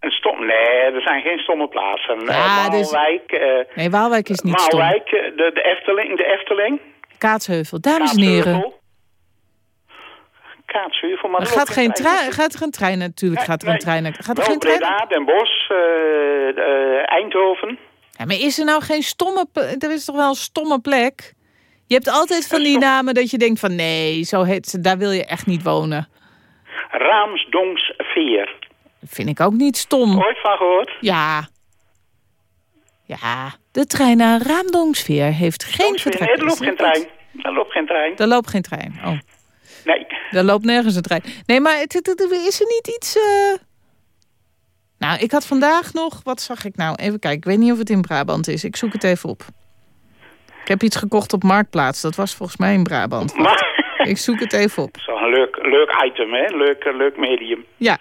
Een stom... Nee, er zijn geen stomme plaatsen. Ja, dus- Maalwijk... eh, Nee, Waalwijk is niet stom. Maalwijk, eh, de, de Efteling, de Efteling. Kaatsheuvel, dames en heren. Kaatsheuvel. Maar Er gaat, geen trein. gaat er een trein natuurlijk, gaat er een Nee, trein. Gaat er Wel geen trein? Breda, Den Bosch, Eindhoven. Ja, maar is er nou geen stomme... Er is toch wel een stomme plek? Je hebt altijd van die namen dat je denkt van... nee, zo heet ze, daar wil je echt niet wonen. Raamsdonksveer. Vind ik ook niet stom. Ooit van gehoord? Ja. Ja, de trein naar Raamdongsveer heeft geen Nee, vertraging. er loopt geen trein. Er loopt geen trein. Er loopt geen trein. Oh, Nee. er loopt nergens een trein. Nee, maar het, het- het- is er niet iets... eh, Nou, ik had vandaag nog... Wat zag ik nou? Even kijken. Ik weet niet of het in Brabant is. Ik zoek het even op. Ik heb iets gekocht op Marktplaats. Dat was volgens mij in Brabant. Maar, Ik zoek het even op. zo een leuk, leuk item, hè? Leuk, leuk medium. Ja.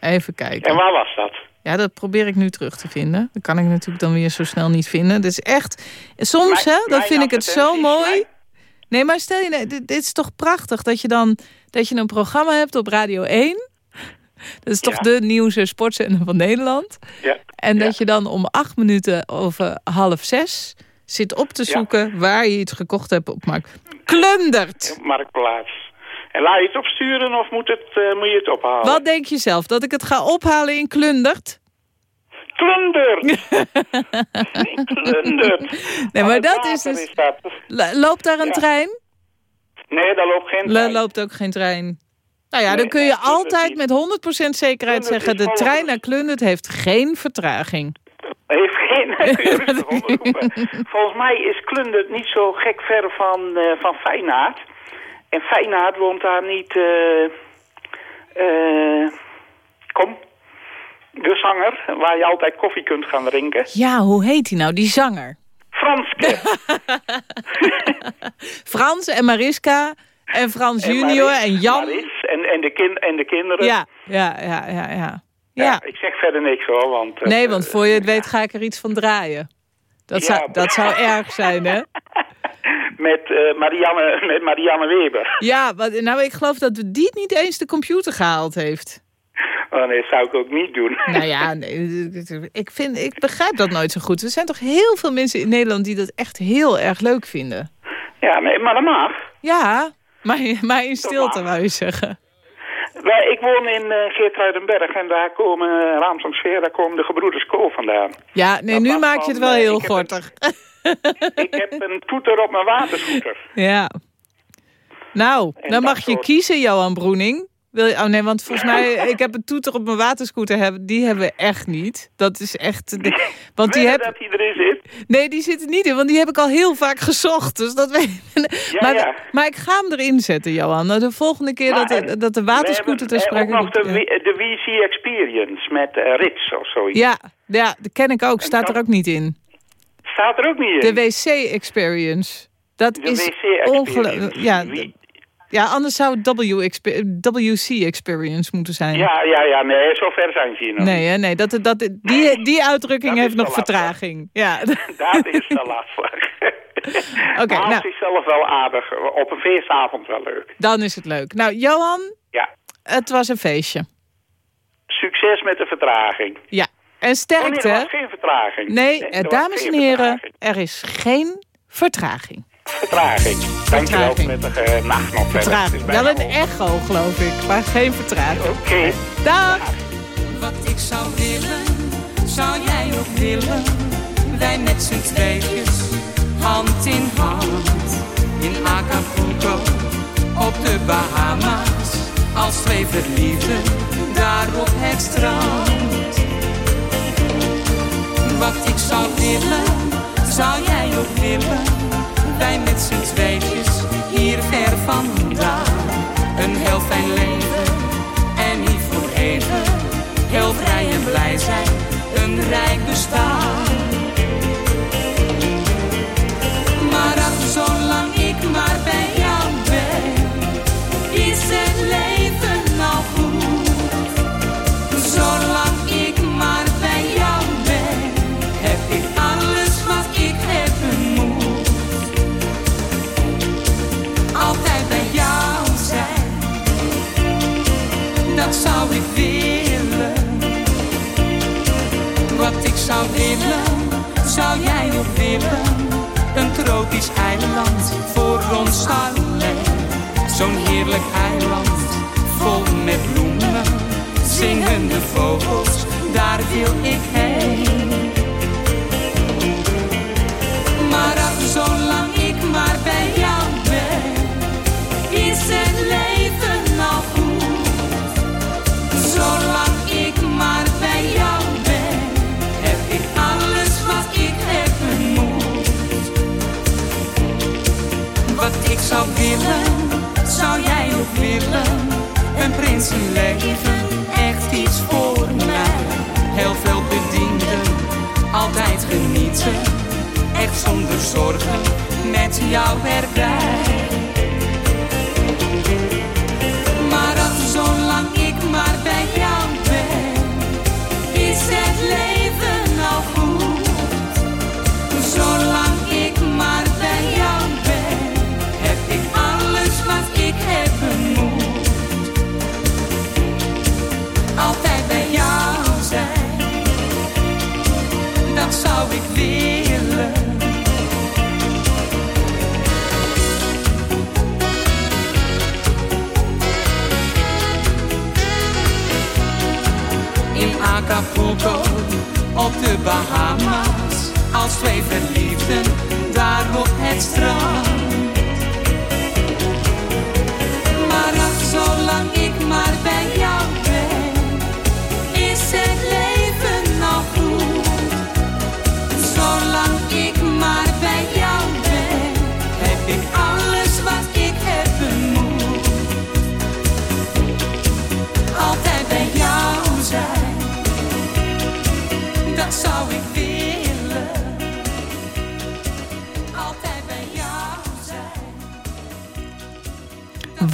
Even kijken. En waar was dat? Ja, dat probeer ik nu terug te vinden. Dat kan ik natuurlijk dan weer zo snel niet vinden. Dus echt, soms hè, dan mijn vind ik het zo mooi. Nee, maar stel je, dit, dit is toch prachtig dat je dan dat je een programma hebt op Radio 1. Dat is toch Ja. de nieuws- en sportzender van Nederland. Ja. En dat je dan om acht minuten over half zes zit op te zoeken waar je iets gekocht hebt op Markt. Klundert! Marktplaats. En laat je het opsturen of moet, het, eh, moet je het ophalen? Wat denk je zelf? Dat ik het ga ophalen in Klundert? Klundert! Klundert! Nee, maar het dat is dus... dat. Loopt daar een Ja. trein? Nee, daar loopt geen Er trein. loopt ook geen trein. Nou ja, dan kun je altijd met 100% zekerheid Klundert zeggen... de trein naar Klundert heeft geen vertraging. Heeft geen... Volgens mij is Klundert niet zo gek ver van, eh van Feyenaard. En Feyenaard woont daar niet... eh eh, kom. De zanger, waar je altijd koffie kunt gaan drinken. Ja, hoe heet hij nou, die zanger? Franske. Frans en Mariska en Frans En junior Maris- en Jan. Maris en, en, de kin, en de kinderen. Ja, ja, ja, ja, ja. Ja, Ik zeg verder niks hoor, want... eh, nee, want voor je het weet ga ik er iets van draaien. Dat, Ja. zou, dat zou erg zijn, hè? Met, eh, Marianne, met Marianne Weber. Ja, nou, ik geloof dat die niet eens de computer gehaald heeft. Oh nee, dat zou ik ook niet doen. Nou ja, nee, ik, vind, ik begrijp dat nooit zo goed. Er zijn toch heel veel mensen in Nederland die dat echt heel erg leuk vinden. Ja, nee, maar dat mag. Ja, maar, maar in stilte, wou je zeggen. Wij, ik woon in eh Geertruidenberg en daar komen, uh, daar komen de gebroeders Kool vandaan. Ja, nee, Dat nu maak je het wel eh, heel gortig. ik heb een toeter op mijn waterscooter. Ja. Nou, En dan mag je soort- kiezen, Johan Broening. Wil je, oh nee, want volgens mij, ik heb een toeter op mijn waterscooter, hebben, die hebben we echt niet. Dat is echt... de- want die heb, dat hij erin zit? nee, die zit er niet in, want die heb ik al heel vaak gezocht. Dus dat weet Ja, maar, ja. maar ik ga hem erin zetten, Johan. Nou, De volgende keer dat, de, dat de waterscooter te hebben, sprake eh, ook nog komt. de, ja. W- de WC Experience met eh, Rits of zoiets. Ja, ja, dat ken ik ook. Staat er ook niet in. Staat er ook niet De in. wc-experience. Dat De is ongelooflijk. Ja, ja, anders zou het WC-experience moeten zijn. Ja, ja, ja, nee, zover zijn ze hier nog Nee, hè, nee dat, dat, die, die uitdrukking heeft nog vertraging. Ja. Dat is te lastig. Oké, maar nou. het is zelf wel aardig. Op een feestavond wel leuk. Dan is het leuk. Nou, Johan, Ja. het was een feestje. Succes met de vertraging. Ja, en Oh, sterkte. nee, er was geen vertraging. Nee, eh, dames en heren, er is geen vertraging. Vertraging. Dankjewel, Vertraging. prettige eh, nacht nog verder. Is Vertraging. Wel een echo, geloof ik, maar geen vertraging. Oké. Dag! Wat ik zou willen, zou jij ook willen. Wij met z'n tweetjes, hand in hand. In Acapulco, op de Bahama's. Als twee verliefden, daar op het strand. Wat ik zou willen, zou jij ook willen. Wij met z'n tweetjes, hier ver vandaan. Een heel fijn leven, en niet voor even. Heel vrij en blij zijn, een rijk bestaan. Dat zou willen. Wat ik zou willen, zou jij ook willen. Een tropisch eiland voor ons alleen. Zo'n heerlijk eiland, vol met bloemen. Zingende vogels, daar wil ik heen. Maar ach, zolang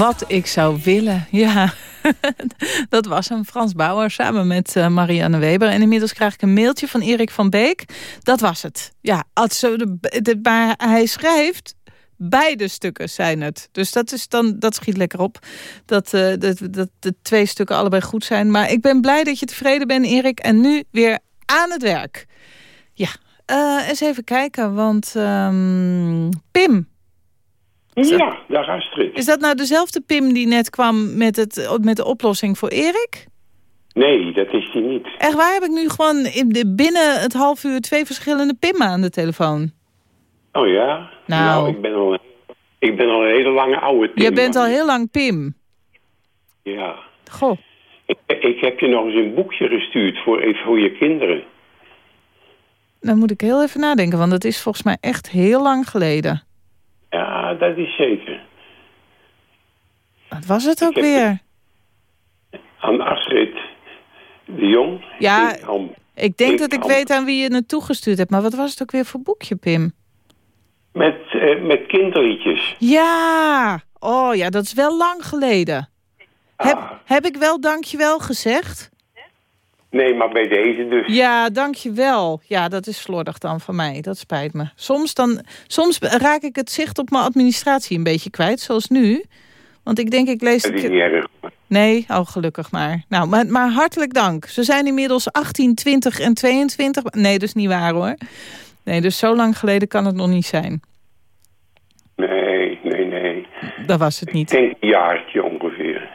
Wat ik zou willen, ja. Dat was een Frans Bauer samen met eh, Marianne Weber. En inmiddels krijg ik een mailtje van Erik van Beek. Dat was het. Ja, als zo de, de, maar hij schrijft... Beide stukken zijn het. Dus dat, is dan, dat schiet lekker op. Dat, eh, dat, dat de twee stukken allebei goed zijn. Maar ik ben blij dat je tevreden bent, Erik. En nu weer aan het werk. Ja, eh, eens even kijken. Want ehm, Pim, Ja, dag Astrid. is dat nou dezelfde Pim die net kwam met, het, met de oplossing voor Erik? Nee, dat is die niet. Echt waar heb ik nu gewoon in de, binnen het half uur twee verschillende Pimmen aan de telefoon? Oh ja? Nou. ik, ben al, ik ben al een hele lange oude Tim. Je bent al heel lang Pim. Ja. Goh. Ik, ik heb je nog eens een boekje gestuurd voor, even voor je kinderen. Dan moet ik heel even nadenken, want dat is volgens mij echt heel lang geleden. Ja, dat is zeker. Wat was het ook weer? Aan Astrid de Jong. Ja, Ik denk dat ik weet aan wie je het toegestuurd hebt. Maar wat was het ook weer voor boekje, Pim? Met, eh, met kinderliedjes. Ja! Oh ja, dat is wel lang geleden. Heb, heb ik wel dankjewel gezegd? Nee, maar bij deze dus. Ja, dankjewel. Ja, dat is slordig dan van mij. Dat spijt me. Soms, dan, soms raak ik het zicht op mijn administratie een beetje kwijt, zoals nu. Want ik denk, ik lees... Dat is niet erg. Nee, oh gelukkig maar. Nou, maar, maar hartelijk dank. Ze zijn inmiddels 18, 20 en 22. Nee, dat is niet waar hoor. Nee, dus zo lang geleden kan het nog niet zijn. Nee, nee, nee. Dat was het Ik niet. denk een jaartje ongeveer.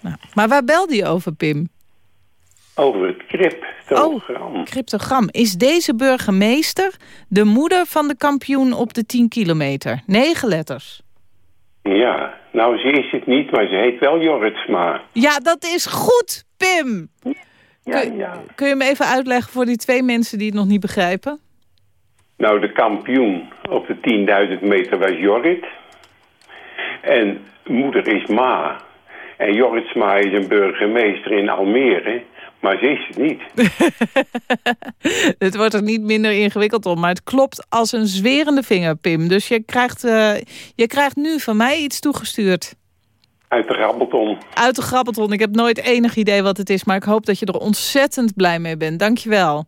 Nou, maar waar belde je over, Pim? Over het cryptogram. Cryptogram. Is deze burgemeester de moeder van de kampioen op de 10 kilometer? Negen letters. Ja, nou ze is het niet, maar ze heet wel Jorritsma. Ja, dat is goed, Pim. Ja, kun, ja. kun je me even uitleggen voor die twee mensen die het nog niet begrijpen? Nou, de kampioen op de 10.000 meter was Jorrit. En moeder is Ma. En Jorritsma is een burgemeester in Almere. Maar ze is het niet. Het wordt er niet minder ingewikkeld om, maar het klopt als een zwerende vinger, Pim. Dus je krijgt, eh, je krijgt nu van mij iets toegestuurd. Uit de Rabbelton. Uit de grabbelton. Ik heb nooit enig idee wat het is, maar ik hoop dat je er ontzettend blij mee bent. Dankjewel.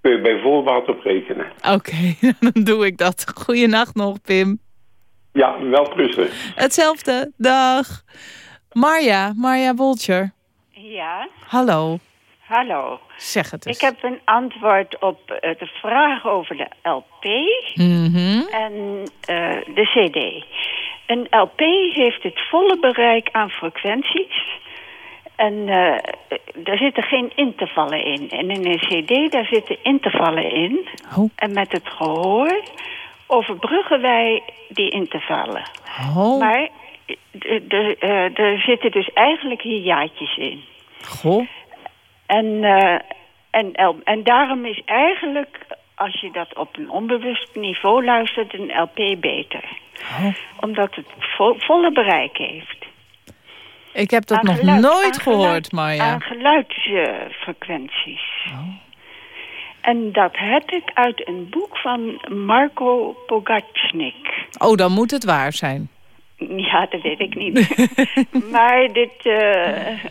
Kun je bij voorbaat op rekenen. Oké, dan doe ik dat. Goeienacht nog, Pim. Ja, wel rusten. Hetzelfde. Dag. Marja, Marja Woltjer. Ja, Hallo. Hallo. Zeg het eens. Ik heb een antwoord op eh, de vraag over de LP Mhm. en eh, de CD. Een LP heeft het volle bereik aan frequenties. En eh, daar zitten geen intervallen in. En in een CD, daar zitten intervallen in. Oh. En met het gehoor overbruggen wij die intervallen. Oh. Maar eh, er zitten dus eigenlijk hiaatjes in. Goh. En, eh, en, en daarom is eigenlijk, als je dat op een onbewust niveau luistert, een LP beter. Oh. Omdat het vo- volle bereik heeft. Ik heb dat nog nooit gehoord, geluid- Marja. Aan geluidsfrequenties. Oh. En dat heb ik uit een boek van Marco Pogacnik. Oh, dan moet het waar zijn. Ja, dat weet ik niet. maar dit, eh,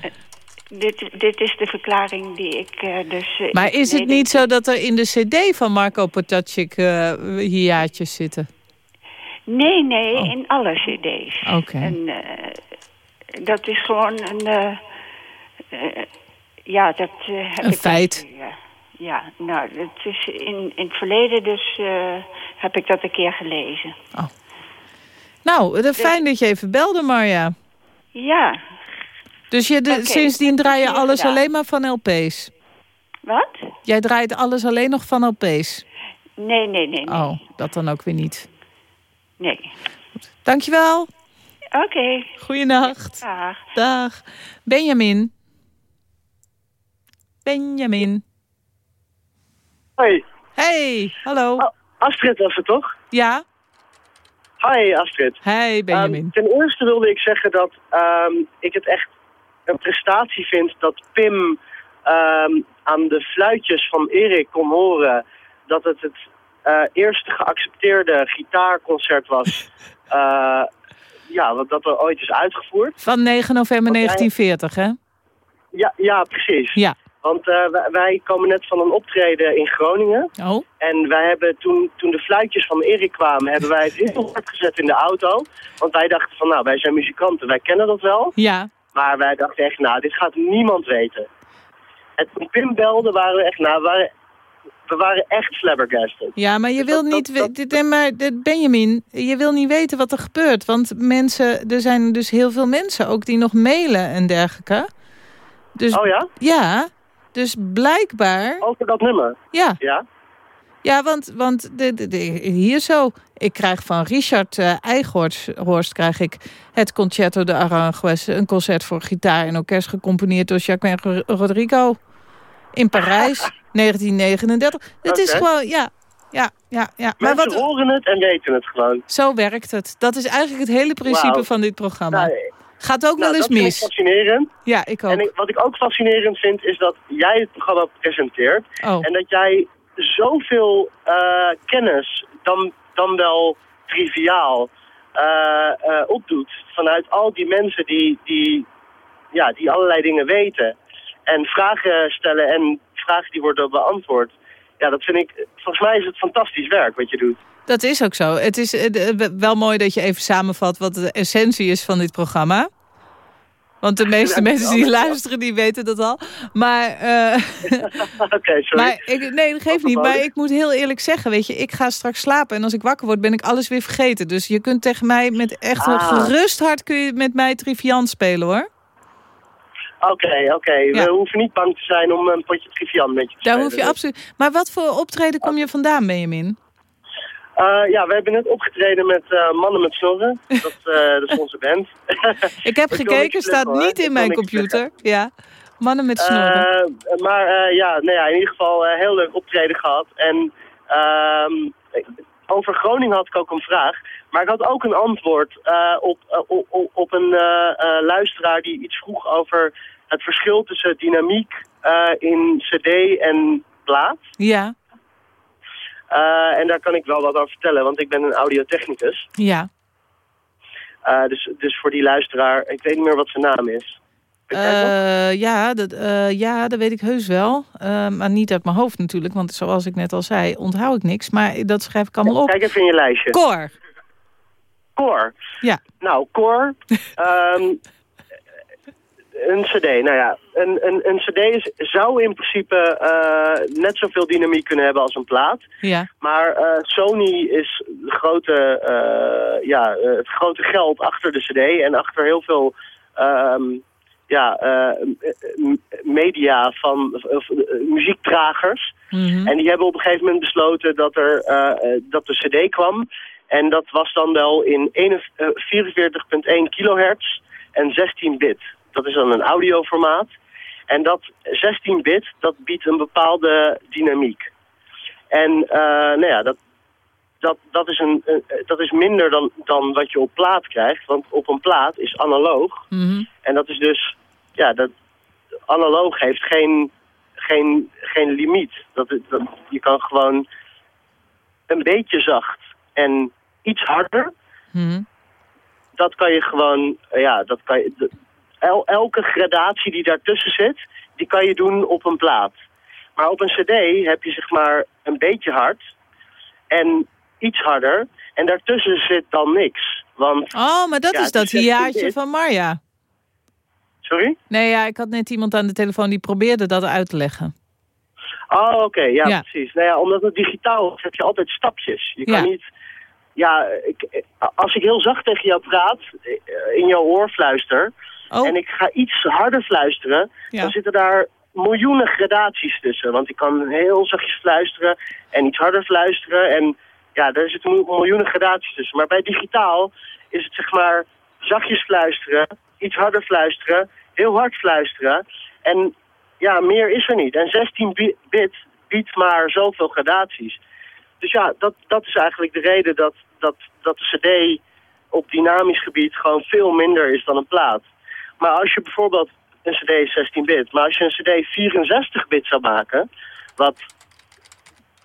dit, dit is de verklaring die ik eh, dus... eh, Maar is het niet zo dat er in de cd van Marco Potacik eh hiaatjes zitten? Nee, nee, in alle cd's. Oh. Oké. En eh, dat is gewoon een... eh, eh, ja, dat eh, heb Een ik... feit. Ja, ja, nou, het is in, in het verleden dus eh, heb ik dat een keer gelezen. Nou, het is fijn dat je even belde, Marja. Ja, Dus je de, sindsdien draai je alles gedaan. alleen maar van LP's? wat? Jij draait alles alleen nog van LP's? Nee, nee, nee, nee. Oh, dat dan ook weer niet. nee. Dankjewel. Oké. Goeienacht. Dag. Dag. Benjamin. Benjamin. Hoi. Hey, hallo. Astrid was het toch? Ja? Hi Astrid. Hey Benjamin. Ehm, ten eerste wilde ik zeggen dat ehm, ik het echt een prestatie vind dat Pim ehm, aan de fluitjes van Erik kon horen dat het het eh, eerste geaccepteerde gitaarconcert was. eh, ja, wat dat er ooit is uitgevoerd. Van 9 november Want jij- 1940, hè? Ja, ja precies. Ja. Want eh, wij, wij komen net van een optreden in Groningen. Oh. En wij hebben toen, toen de fluitjes van Erik kwamen, hebben wij het heel hard gezet in de auto. Want wij dachten van, nou, wij zijn muzikanten, wij kennen dat wel. Ja. Maar wij dachten echt, nou, dit gaat niemand weten. En toen Pim belde, waren we echt, nou, we waren, we waren echt flabbergasted. Ja, maar je wil niet... dit- nee, maar Benjamin, je wil niet weten wat er gebeurt. Want mensen, er zijn dus heel veel mensen ook die nog mailen en dergelijke. Dus, oh ja? Ja, dus blijkbaar... Over dat nummer? Ja. Ja? Ja, want, want de, de, de- hier zo... Ik krijg van Richard eh Eichhorst krijg ik het Concerto de Aranjuez. Een concert voor gitaar en orkest gecomponeerd door Jacques Ro- Rodrigo. In Parijs, 1939. Het is gewoon, ja, ja, ja. ja. Maar wat, horen het en weten het gewoon. zo werkt het. Dat is eigenlijk het hele principe van dit programma. Nou, Gaat ook Nou, wel eens dat vind mis. ik fascinerend. Ja, ik ook. En ik- wat ik ook fascinerend vind, is dat jij het programma presenteert. Oh. En dat jij zoveel eh, kennis, dan, dan wel triviaal, eh, eh, opdoet. Vanuit al die mensen die, die, ja, die allerlei dingen weten. En vragen stellen en vragen die worden beantwoord. Ja, dat vind ik, volgens mij is het fantastisch werk wat je doet. Dat is ook zo. Het is wel mooi dat je even samenvat wat de essentie is van dit programma. Want de meeste mensen die luisteren, die weten dat al. Maar, eh, Oké, sorry. maar ik, nee, dat geeft niet. Maar ik moet heel eerlijk zeggen, weet je, ik ga straks slapen. En als ik wakker word, ben ik alles weer vergeten. Dus je kunt tegen mij met echt Ah. gerust hart kun je met mij triviant spelen, hoor. Oké, oké. Ja. We hoeven niet bang te zijn om een potje triviant met je te Daar spelen. hoef je absoluut... Maar wat voor optreden kom je vandaan, Benjamin? Eh, ja, we hebben net opgetreden met eh, Mannen met Snorren. Dat, eh, dat is onze band. Ik heb gekeken, staat hoor. niet in mijn computer. Ja, mannen met snorren. Maar ja, nou ja, in ieder geval heel leuk optreden gehad. En ehm, over Groningen had ik ook een vraag. Maar ik had ook een antwoord op, op, op, een luisteraar die iets vroeg over het verschil tussen dynamiek in cd en plaat. Ja, Eh, en daar kan ik wel wat over vertellen, want ik ben een audiotechnicus. ja. Eh, dus, dus voor die luisteraar, ik weet niet meer wat zijn naam is. Eh, ja, dat, ja, dat weet ik heus wel. Maar niet uit mijn hoofd natuurlijk, want zoals ik net al zei, onthoud ik niks. Maar dat schrijf ik allemaal op. Kijk even in je lijstje. Cor. Cor. Ja. Nou, Cor. ehm, een cd, nou ja. Een, een, een cd is, zou in principe eh, net zoveel dynamiek kunnen hebben als een plaat. Ja. Maar eh, Sony is de grote, eh, ja, het grote geld achter de cd en achter heel veel ehm, ja, media van eh, muziekdragers. En die hebben op een gegeven moment besloten dat, er, dat de cd kwam. En dat was dan wel in 41, eh, 44,1 kilohertz en 16 bit. Dat is dan een audioformaat. En dat 16 bit, dat biedt een bepaalde dynamiek. En eh, nou ja, dat, dat, dat, is een, een- dat is minder dan, dan wat je op plaat krijgt. Want op een plaat is analoog. Mhm. En dat is dus, ja, dat, analoog heeft geen, geen, geen limiet. Dat, dat, je kan gewoon een beetje zacht en iets harder. Mhm. Dat kan je gewoon, eh, ja, dat kan je, el- elke gradatie die daartussen zit, die kan je doen op een plaat. Maar op een cd heb je zeg maar een beetje hard en iets harder. En daartussen zit dan niks. Want, Oh, maar dat ja, is dat 16 hiaatje bit. van Marja. Sorry? Nee, ja, ik had net iemand aan de telefoon die probeerde dat uit te leggen. Oh, oké, ja, Ja. precies. Nou ja, omdat het digitaal is, heb je altijd stapjes. Je kan niet... Ja, ik, als ik heel zacht tegen jou praat, eh, in jouw oor fluister... en ik ga iets harder fluisteren, Oh. Ja. dan zitten daar miljoenen gradaties tussen. Want ik kan heel zachtjes fluisteren en iets harder fluisteren. En ja, daar zitten mil- miljoenen gradaties tussen. Maar bij digitaal is het zeg maar zachtjes fluisteren, iets harder fluisteren, heel hard fluisteren. En ja, meer is er niet. En 16 bi- bit biedt maar zoveel gradaties. Dus ja, dat, dat is eigenlijk de reden dat, dat, dat de cd op dynamisch gebied gewoon veel minder is dan een plaat. Maar als je bijvoorbeeld een cd is 16 bit, maar als je een cd 64 bit zou maken, wat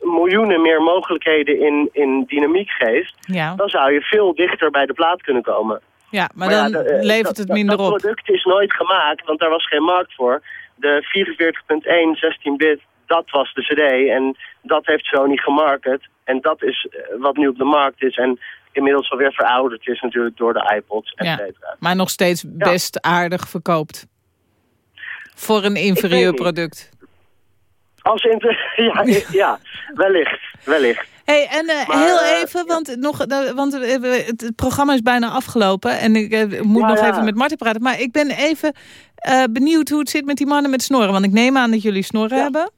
miljoenen meer mogelijkheden in, in dynamiek geeft, Ja, dan zou je veel dichter bij de plaat kunnen komen. ja maar, dan de- eh, levert het minder dat op. product is nooit gemaakt, want daar was geen markt voor. De 44.1 16 bit, dat was de cd en dat heeft Sony gemarket. En dat is eh, wat nu op de markt is en inmiddels alweer verouderd is natuurlijk door de iPods, et Ja, cetera. maar nog steeds best aardig verkoopt. Voor een inferieur product. Als inter ja, ja, wellicht, wellicht. hey, en eh, Maar, heel eh, even, want, nog, eh, want het, programma is bijna afgelopen. En ik moet Ja, nog ja. even met Martin praten. Maar ik ben even benieuwd hoe het zit met die mannen met snorren. Want ik neem aan dat jullie snorren hebben.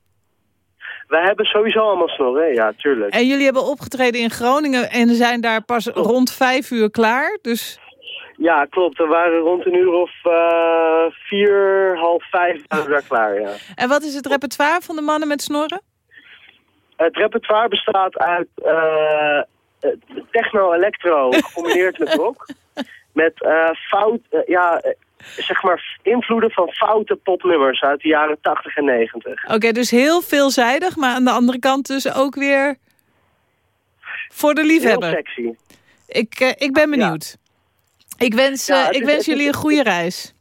Wij hebben sowieso allemaal snorren, ja, tuurlijk. En jullie hebben opgetreden in Groningen en zijn daar pas rond vijf uur klaar. Dus Ja, klopt. Er waren rond een uur of eh, vier, half vijf waren we daar klaar, ja. En wat is het repertoire van de mannen met snorren? Het repertoire bestaat uit eh, techno-electro gecombineerd met rock. Met eh, fout, ja, zeg maar invloeden van foute popnummers uit de jaren 80 en 90. Oké, dus heel veelzijdig, maar aan de andere kant dus ook weer voor de liefhebber. Heel sexy. Ik, eh, ik ben benieuwd. Ik wens, Ja, eh, ik wens jullie een goede reis.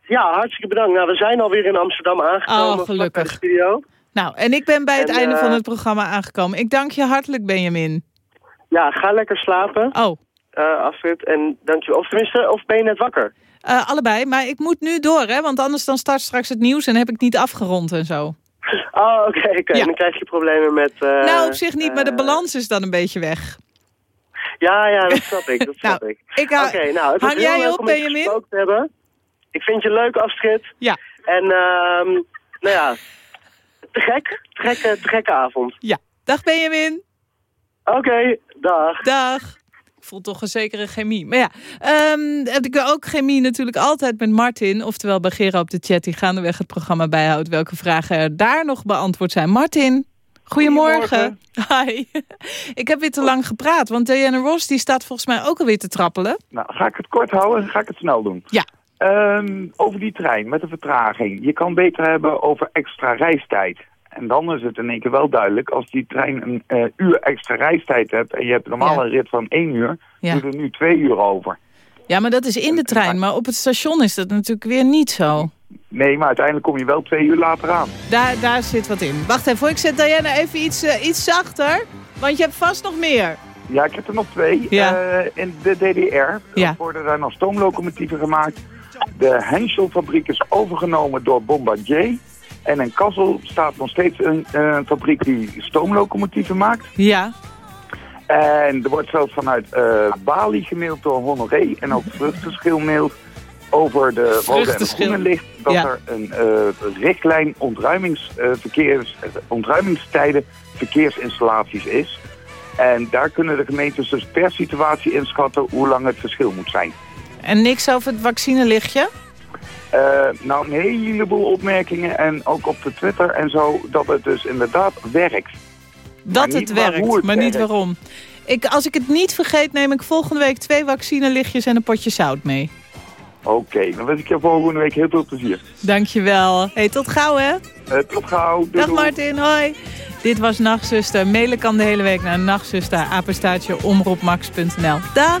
Ja, hartstikke bedankt. Nou, we zijn alweer in Amsterdam aangekomen. Oh, gelukkig. De studio. Nou, en ik ben bij het En, einde eh, van het programma aangekomen. Ik dank je hartelijk, Benjamin. Ja, ga lekker slapen. Oh. Astrid, en dankjewel. Of tenminste, of ben je net wakker? Eh, allebei, maar ik moet nu door, hè? Want anders dan start straks het nieuws en heb ik niet afgerond en zo. Oh, oké, oké. Dan krijg je problemen met... eh, nou, op zich niet, maar de eh, balans is dan een beetje weg. Ja, ja, dat snap ik, dat snap ik. ik Oké, nou, het hang jij op, je Benjamin? te hebben. Ik vind je leuk, Astrid. Ja. En, ehm nou ja, te gek. Te gekke, te gekke avond. Ja. Dag Benjamin. Oké, dag. Dag. Ik voel toch een zekere chemie. Maar ja, ehm, heb ik ook chemie natuurlijk altijd met Martin. Oftewel bij Gera op de chat die gaandeweg het programma bijhoudt. Welke vragen er daar nog beantwoord zijn. Martin, goedemorgen. Hi. Ik heb weer te lang gepraat. Want Diana Ross die staat volgens mij ook alweer te trappelen. Nou, ga ik het kort houden en ga ik het snel doen. Ja. Ehm, over die trein met de vertraging. Je kan beter hebben over extra reistijd. En dan is het in één keer wel duidelijk, als die trein een eh, uur extra reistijd hebt... en je hebt normaal Ja. een rit van één uur, Ja. doe er nu twee uur over. Ja, maar dat is in de trein. Maar op het station is dat natuurlijk weer niet zo. Nee, maar uiteindelijk kom je wel twee uur later aan. Daar, daar zit wat in. Wacht even, ik zet Diana even iets, eh, iets zachter. Want je hebt vast nog meer. Ja, ik heb er nog twee. Ja. Eh, in de DDR Ja. worden daar nog stoomlocomotieven gemaakt. De Henschel-fabriek is overgenomen door Bombardier. En in Kassel staat nog steeds een eh, fabriek die stoomlocomotieven maakt. Ja. En er wordt zelfs vanuit eh, Bali gemaild door Honoré en ook vruchtverschil mailt over de rode en de groene licht dat Ja. er een eh, richtlijn ontruimings, verkeers, eh, ontruimingstijden verkeersinstallaties is. En daar kunnen de gemeentes dus per situatie inschatten hoe lang het verschil moet zijn. En niks over het vaccinelichtje? Eh, nou, een heleboel opmerkingen en ook op de Twitter en zo dat het dus inderdaad werkt. Dat het werkt, het maar niet werkt. waarom. Ik, als ik het niet vergeet, neem ik volgende week twee vaccinelichtjes en een potje zout mee. Oké, dan wens ik je volgende week heel veel plezier. Dankjewel. Hey, tot gauw hè. Eh, tot gauw. Doei, Dag doei. Martin, hoi. Dit was Nachtzuster. Mailen kan de hele week naar nachtzuster, apenstaartje, omroepmax.nl. Dag.